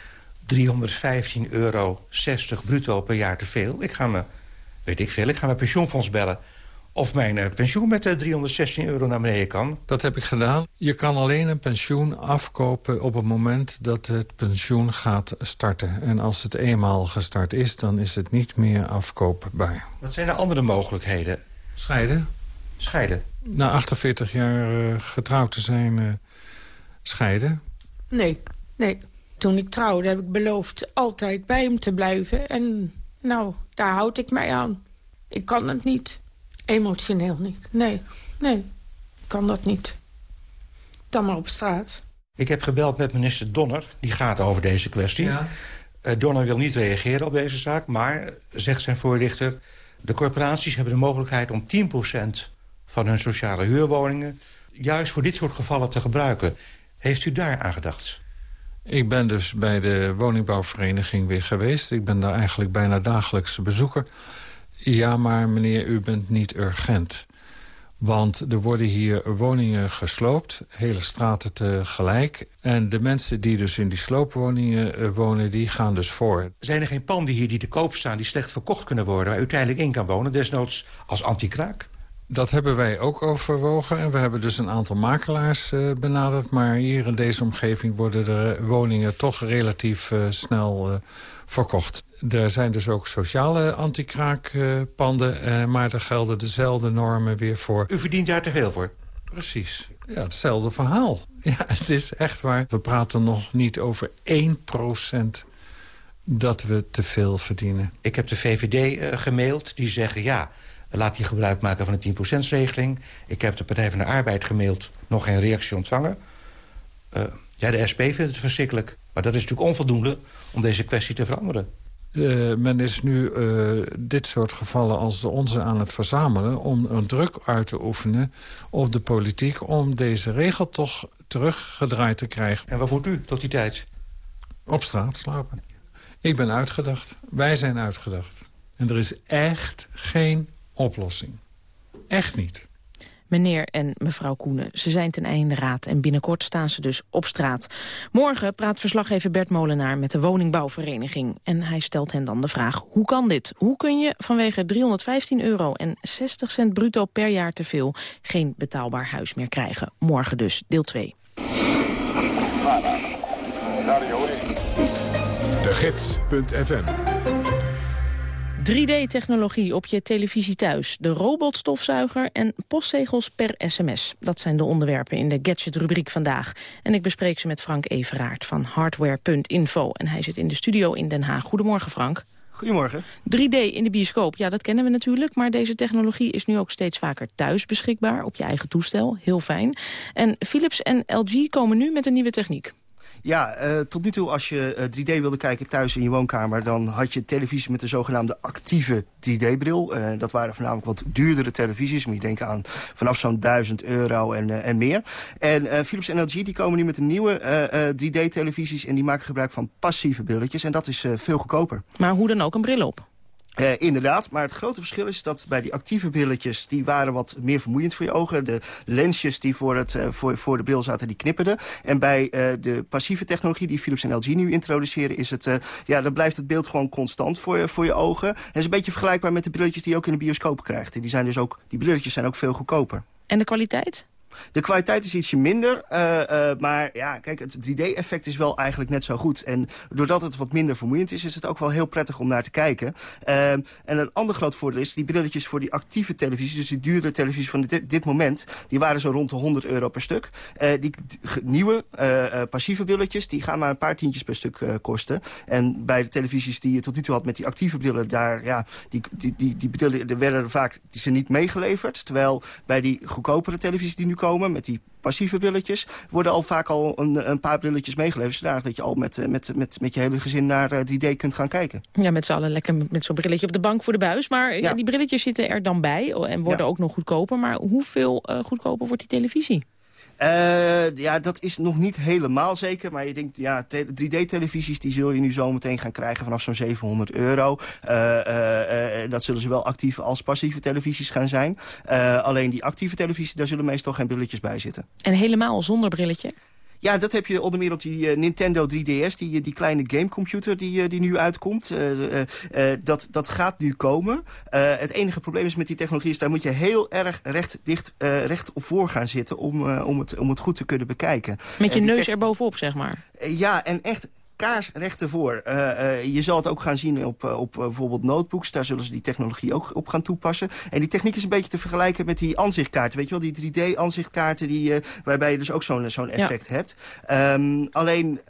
315 euro 60 bruto per jaar te veel. Ik ga me, weet ik veel, ik ga mijn pensioenfonds bellen of mijn uh, pensioen met uh, 316 euro naar beneden kan. Dat heb ik gedaan. Je kan alleen een pensioen afkopen op het moment dat het pensioen gaat starten. En als het eenmaal gestart is, dan is het niet meer afkoopbaar. Wat zijn de andere mogelijkheden? Scheiden. Scheiden? Na 48 jaar uh, getrouwd te zijn, uh, scheiden. Nee, nee. Toen ik trouwde heb ik beloofd altijd bij hem te blijven. En nou, daar houd ik mij aan. Ik kan het niet. Emotioneel niet. Nee, nee. Ik kan dat niet. Dan maar op straat. Ik heb gebeld met minister Donner. Die gaat over deze kwestie. Ja. Uh, Donner wil niet reageren op deze zaak. Maar, zegt zijn voorlichter... de corporaties hebben de mogelijkheid om 10% van hun sociale huurwoningen... juist voor dit soort gevallen te gebruiken. Heeft u daar aan gedacht? Ik ben dus bij de woningbouwvereniging weer geweest. Ik ben daar eigenlijk bijna dagelijkse bezoeker. Ja, maar meneer, u bent niet urgent. Want er worden hier woningen gesloopt, hele straten tegelijk. En de mensen die dus in die sloopwoningen wonen, die gaan dus voor. Zijn er geen panden hier die te koop staan, die slecht verkocht kunnen worden... waar u tijdelijk in kan wonen, desnoods als antikraak? Dat hebben wij ook overwogen. En we hebben dus een aantal makelaars uh, benaderd. Maar hier in deze omgeving worden de woningen toch relatief uh, snel uh, verkocht. Er zijn dus ook sociale antikraakpanden. Maar er gelden dezelfde normen weer voor. U verdient daar te veel voor? Precies. Ja, hetzelfde verhaal. Ja, het is echt waar. We praten nog niet over 1% dat we te veel verdienen. Ik heb de VVD gemaild. Die zeggen ja... Laat die gebruik maken van de 10%-regeling. Ik heb de Partij van de Arbeid gemaild, nog geen reactie ontvangen. Uh, ja, de SP vindt het verschrikkelijk. Maar dat is natuurlijk onvoldoende om deze kwestie te veranderen. Uh, men is nu uh, dit soort gevallen als de onze aan het verzamelen... om een druk uit te oefenen op de politiek... om deze regel toch teruggedraaid te krijgen. En wat moet u tot die tijd? Op straat slapen. Ik ben uitgedacht. Wij zijn uitgedacht. En er is echt geen oplossing. Echt niet. Meneer en mevrouw Koenen, ze zijn ten einde raad en binnenkort staan ze dus op straat. Morgen praat verslaggever Bert Molenaar met de woningbouwvereniging. En hij stelt hen dan de vraag, hoe kan dit? Hoe kun je vanwege 315 euro en 60 cent bruto per jaar te veel... geen betaalbaar huis meer krijgen? Morgen dus, deel 2. De Gids.fm 3D-technologie op je televisie thuis, de robotstofzuiger en postzegels per sms. Dat zijn de onderwerpen in de Gadget-rubriek vandaag. En ik bespreek ze met Frank Everaert van hardware.info. En hij zit in de studio in Den Haag. Goedemorgen, Frank. Goedemorgen. 3D in de bioscoop, ja, dat kennen we natuurlijk. Maar deze technologie is nu ook steeds vaker thuis beschikbaar. Op je eigen toestel, heel fijn. En Philips en LG komen nu met een nieuwe techniek. Ja, uh, tot nu toe als je uh, 3D wilde kijken thuis in je woonkamer... dan had je televisie met de zogenaamde actieve 3D-bril. Uh, dat waren voornamelijk wat duurdere televisies. Moet je denken aan vanaf zo'n 1000 euro en, en meer. En Philips en LG die komen nu met een nieuwe 3D-televisies... en die maken gebruik van passieve brilletjes. En dat is veel goedkoper. Maar hoe dan ook een bril op? Uh, inderdaad, maar het grote verschil is dat bij die actieve brilletjes... die waren wat meer vermoeiend voor je ogen. De lensjes die voor, het, uh, voor, voor de bril zaten, die knipperden. En bij uh, de passieve technologie die Philips en LG nu introduceren... is het, ja, dan blijft het beeld gewoon constant voor je, voor je ogen. Het is een beetje vergelijkbaar met de brilletjes die je ook in de bioscoop krijgt. Die, zijn dus ook, die brilletjes zijn ook veel goedkoper. En de kwaliteit? De kwaliteit is ietsje minder, uh, uh, maar ja, kijk, het 3D-effect is wel eigenlijk net zo goed. En doordat het wat minder vermoeiend is, is het ook wel heel prettig om naar te kijken. Uh, en een ander groot voordeel is, die brilletjes voor die actieve televisies, dus die dure televisies van dit, dit moment, die waren zo rond de 100 euro per stuk. die nieuwe passieve brilletjes, die gaan maar een paar tientjes per stuk kosten. En bij de televisies die je tot nu toe had met die actieve brillen, daar, ja, die, die, die, die brillen werden vaak die zijn niet meegeleverd. Terwijl bij die goedkopere televisies die nu komen met die passieve brilletjes... worden al vaak al een, een paar brilletjes meegeleverd. Zodat dat je al met, met, met, met je hele gezin naar 3D kunt gaan kijken. Ja, met z'n allen lekker met zo'n brilletje op de bank voor de buis. Maar ja. die brilletjes zitten er dan bij en worden ja. ook nog goedkoper. Maar hoeveel uh, goedkoper wordt die televisie? Uh, ja, dat is nog niet helemaal zeker. Maar je denkt, ja, 3D-televisies die zul je nu zo meteen gaan krijgen vanaf zo'n 700 euro. Uh, uh, dat zullen zowel actieve als passieve televisies gaan zijn. alleen die actieve televisie, daar zullen meestal geen brilletjes bij zitten. En helemaal zonder brilletje? Ja, dat heb je onder meer op die uh, Nintendo 3DS, die, die kleine gamecomputer die, uh, die nu uitkomt. Dat, dat gaat nu komen. het enige probleem is met die technologie is, daar moet je heel erg recht, dicht, recht op voor gaan zitten om, om, het, om het goed te kunnen bekijken. Met je neus er bovenop, zeg maar. ja, en echt kaarsrecht ervoor. Uh, uh, je zal het ook gaan zien op, uh, op bijvoorbeeld notebooks. Daar zullen ze die technologie ook op gaan toepassen. En die techniek is een beetje te vergelijken met die aanzichtkaarten. Weet je wel, die 3D-aanzichtkaarten die, waarbij je dus ook zo'n zo'n effect ja. hebt. Um, alleen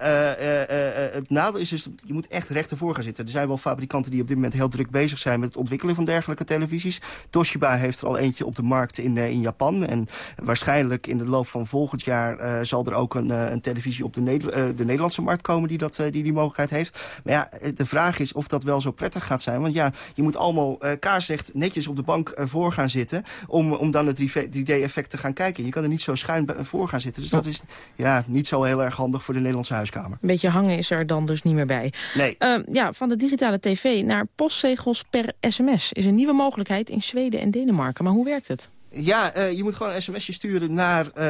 het nadeel is dus, je moet echt recht ervoor gaan zitten. Er zijn wel fabrikanten die op dit moment heel druk bezig zijn met het ontwikkelen van dergelijke televisies. Toshiba heeft er al eentje op de markt in, in Japan. En waarschijnlijk in de loop van volgend jaar zal er ook een, een televisie op de, Neder de Nederlandse markt komen die dat die die mogelijkheid heeft. Maar ja, de vraag is of dat wel zo prettig gaat zijn. Want ja, je moet allemaal uh, kaarsrecht netjes op de bank voor gaan zitten... om, om dan het 3D-effect te gaan kijken. Je kan er niet zo schuin voor gaan zitten. Dus dat is ja, niet zo heel erg handig voor de Nederlandse huiskamer. Een beetje hangen is er dan dus niet meer bij. Nee. Uh, ja, van de digitale tv naar postzegels per sms... is een nieuwe mogelijkheid in Zweden en Denemarken. Maar hoe werkt het? Ja, uh, je moet gewoon een sms'je sturen naar, uh,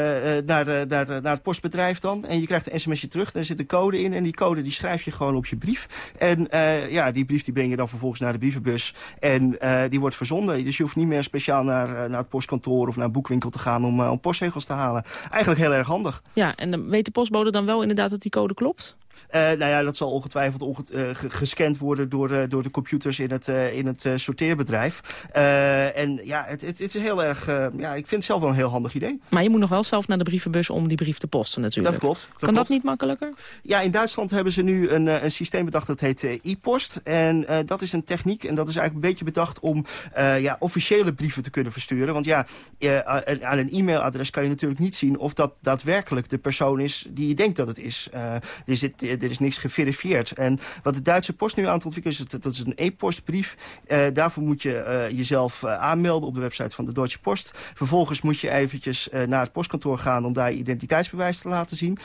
naar, de, naar, de, naar het postbedrijf dan. En je krijgt een sms'je terug. Daar zit een code in. En die code die schrijf je gewoon op je brief. En uh, ja, die brief die breng je dan vervolgens naar de brievenbus. En die wordt verzonden. Dus je hoeft niet meer speciaal naar, naar het postkantoor of naar een boekwinkel te gaan om, om postzegels te halen. Eigenlijk heel erg handig. Ja, en dan weet de postbode dan wel inderdaad dat die code klopt? Uh, nou ja, dat zal ongetwijfeld onget uh, gescand worden door, uh, door de computers in het, in het sorteerbedrijf. en ja, het, het, het, is heel erg, ja, ik vind het zelf wel een heel handig idee. Maar je moet nog wel zelf naar de brievenbus om die brief te posten natuurlijk. Dat klopt. Dat kan klopt. dat niet makkelijker? Ja, in Duitsland hebben ze nu een, een systeem bedacht dat heet e-post. En dat is een techniek en dat is eigenlijk een beetje bedacht om ja, officiële brieven te kunnen versturen. Want ja, aan een e-mailadres kan je natuurlijk niet zien of dat daadwerkelijk de persoon is die je denkt dat het is. er zit er is niks geverifieerd. En wat de Duitse post nu aan het ontwikkelen is, dat, dat is een e-postbrief. Daarvoor moet je jezelf aanmelden op de website van de Deutsche Post. Vervolgens moet je eventjes naar het postkantoor gaan om daar je identiteitsbewijs te laten zien.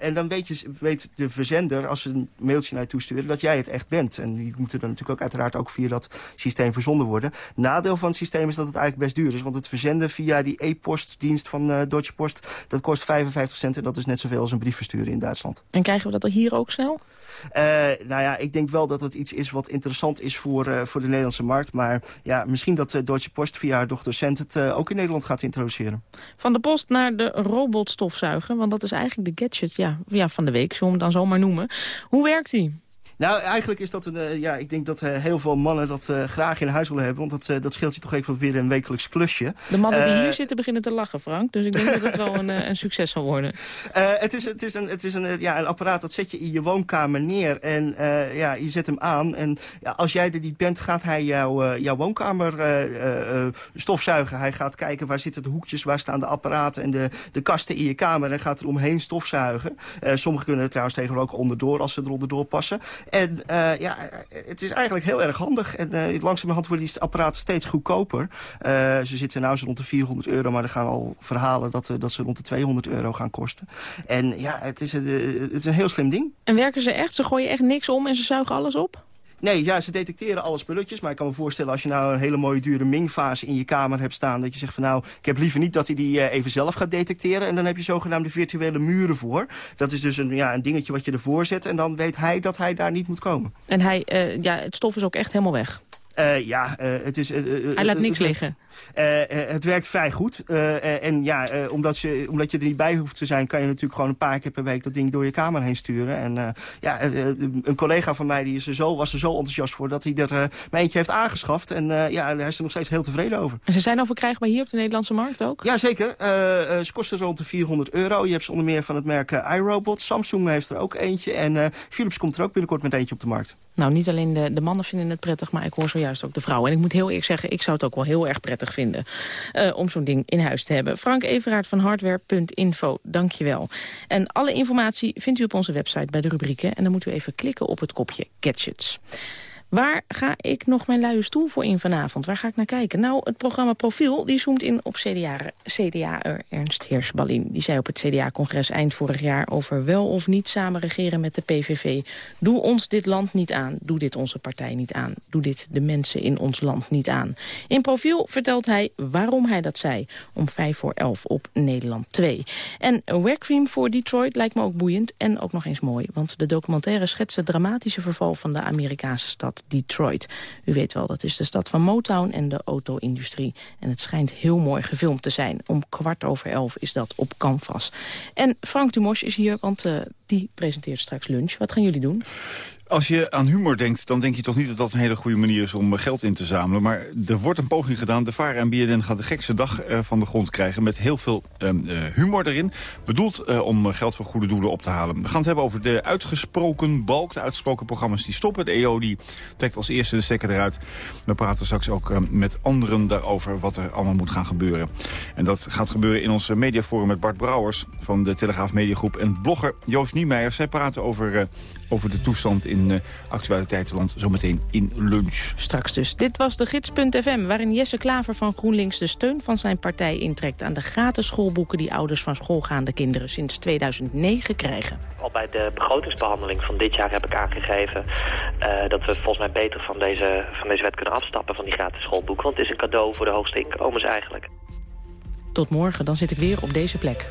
en dan weet, je, weet de verzender, als ze een mailtje naar je toesturen, dat jij het echt bent. En die moeten dan natuurlijk ook uiteraard ook via dat systeem verzonden worden. Nadeel van het systeem is dat het eigenlijk best duur is. Want het verzenden via die e-postdienst van Deutsche Post, dat kost 55 cent. En dat is net zoveel als een brief versturen in Duitsland. En krijgen we dat al hier ook snel? Uh, nou ja, ik denk wel dat het iets is wat interessant is voor, uh, voor de Nederlandse markt. Maar ja, misschien dat uh, Deutsche Post via haar dochter Cent het ook in Nederland gaat introduceren. Van de post naar de robotstofzuiger, want dat is eigenlijk de gadget ja, ja, van de week, zullen we hem dan zomaar noemen. Hoe werkt die? Nou, eigenlijk is dat een... eh, ja, ik denk dat eh, heel veel mannen dat eh, graag in huis willen hebben. Want dat, dat scheelt je toch even weer een wekelijks klusje. De mannen die hier zitten beginnen te lachen, Frank. Dus ik denk dat het wel een, een succes zal worden. Het is, het is, een, het is een, ja, een apparaat dat zet je in je woonkamer neer. En ja, je zet hem aan. En ja, als jij er niet bent, gaat hij jou, jouw woonkamer stofzuigen. Hij gaat kijken waar zitten de hoekjes, waar staan de apparaten en de, de kasten in je kamer. En gaat er omheen stofzuigen. Sommigen kunnen er trouwens tegenwoordig ook onderdoor als ze er onderdoor passen. En eh, ja, het is eigenlijk heel erg handig. En eh langzamerhand worden die apparaten steeds goedkoper. Eh, ze zitten nu zo rond de 400 euro, maar er gaan al verhalen dat, dat ze rond de 200 euro gaan kosten. En ja, het is, het is een heel slim ding. En werken ze echt? Ze gooien echt niks om en ze zuigen alles op? Nee, ja, ze detecteren alle spulletjes. Maar ik kan me voorstellen als je nou een hele mooie dure Ming-fase in je kamer hebt staan... dat je zegt van nou, ik heb liever niet dat hij die eh, even zelf gaat detecteren. En dan heb je zogenaamde virtuele muren voor. Dat is dus een, ja, een dingetje wat je ervoor zet. En dan weet hij dat hij daar niet moet komen. En hij, eh, ja, het stof is ook echt helemaal weg. Eh, ja, eh, het is... eh, Hij laat niks liggen. Het werkt vrij goed. En ja, omdat, je, omdat je er niet bij hoeft te zijn... kan je natuurlijk gewoon een paar keer per week dat ding door je kamer heen sturen. En ja, een collega van mij die is er zo, was er zo enthousiast voor... dat hij er eh, maar eentje heeft aangeschaft. En ja, hij is er nog steeds heel tevreden over. En ze zijn al verkrijgbaar hier op de Nederlandse markt ook? Jazeker. Eh, eh, ze kosten rond de 400 euro. Je hebt ze onder meer van het merk iRobot. Samsung heeft er ook eentje. En Philips komt er ook binnenkort met eentje op de markt. Nou, niet alleen de, de mannen vinden het prettig, maar ik hoor zojuist ook de vrouwen. En ik moet heel eerlijk zeggen, ik zou het ook wel heel erg prettig vinden... eh, om zo'n ding in huis te hebben. Frank Everaert van hardware.info, dank je wel. En alle informatie vindt u op onze website bij de rubrieken. En dan moet u even klikken op het kopje Gadgets. Waar ga ik nog mijn luie stoel voor in vanavond? Waar ga ik naar kijken? Nou, het programma Profiel die zoomt in op CDA-er CDA Ernst Heersbalin. Die zei op het CDA-congres eind vorig jaar over wel of niet samen regeren met de PVV. Doe ons dit land niet aan. Doe dit onze partij niet aan. Doe dit de mensen in ons land niet aan. In Profiel vertelt hij waarom hij dat zei. Om vijf voor elf op Nederland 2. En Requiem voor Detroit lijkt me ook boeiend en ook nog eens mooi. Want de documentaire schetst het dramatische verval van de Amerikaanse stad Detroit. U weet wel, dat is de stad van Motown en de auto-industrie. En het schijnt heel mooi gefilmd te zijn. Om kwart over elf is dat op Canvas. En Frank Dumos is hier, want eh, die presenteert straks lunch. Wat gaan jullie doen? Als je aan humor denkt, dan denk je toch niet dat dat een hele goede manier is om eh, geld in te zamelen. Maar er wordt een poging gedaan. De VARA en BNN gaat de gekste dag eh, van de grond krijgen met heel veel ehm, eh, humor erin. Bedoeld om geld voor goede doelen op te halen. We gaan het hebben over de uitgesproken balk, de uitgesproken programma's die stoppen. De EO die trekt als eerste de stekker eruit. We praten straks ook eh, met anderen daarover wat er allemaal moet gaan gebeuren. En dat gaat gebeuren in ons eh, mediaforum met Bart Brouwers van de Telegraaf Mediagroep en blogger Joost Niemeyer. Zij praten over, over de toestand in uh, actualiteitsland zometeen in lunch. Straks dus. Dit was de gids.fm, waarin Jesse Klaver van GroenLinks de steun van zijn partij intrekt aan de gratis schoolboeken die ouders van schoolgaande kinderen sinds 2009 krijgen. Al bij de begrotingsbehandeling van dit jaar heb ik aangegeven uh, dat we volgens mij beter van deze, van deze wet kunnen afstappen van die gratis schoolboeken. Want het is een cadeau voor de hoogste inkomens eigenlijk. Tot morgen, dan zit ik weer op deze plek.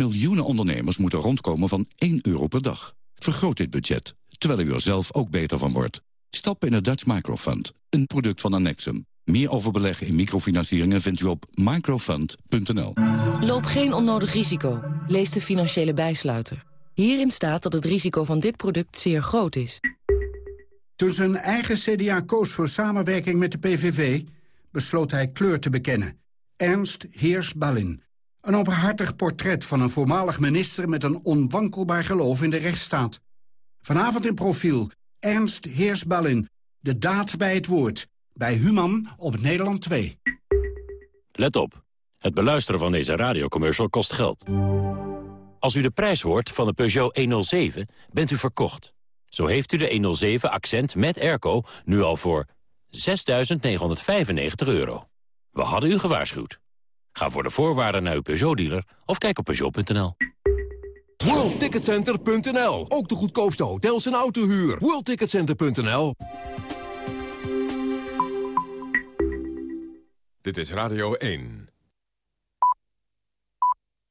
Miljoenen ondernemers moeten rondkomen van 1 euro per dag. Vergroot dit budget, terwijl u er zelf ook beter van wordt. Stap in het Dutch Microfund, een product van Annexum. Meer over beleggen in microfinancieringen vindt u op microfund.nl. Loop geen onnodig risico. Lees de financiële bijsluiter. Hierin staat dat het risico van dit product zeer groot is. Toen zijn eigen CDA koos voor samenwerking met de PVV... besloot hij kleur te bekennen. Ernst Heers-Ballin. Een openhartig portret van een voormalig minister... met een onwankelbaar geloof in de rechtsstaat. Vanavond in profiel Ernst Heers-Ballin. De daad bij het woord. Bij Human op Nederland 2. Let op. Het beluisteren van deze radiocommercial kost geld. Als u de prijs hoort van de Peugeot 107, bent u verkocht. Zo heeft u de 107 Accent met airco nu al voor 6.995 euro. We hadden u gewaarschuwd. Ga voor de voorwaarden naar uw Peugeot-dealer of kijk op Peugeot.nl. WorldTicketCenter.nl. Ook de goedkoopste hotels en autohuur. WorldTicketCenter.nl. Dit is Radio 1.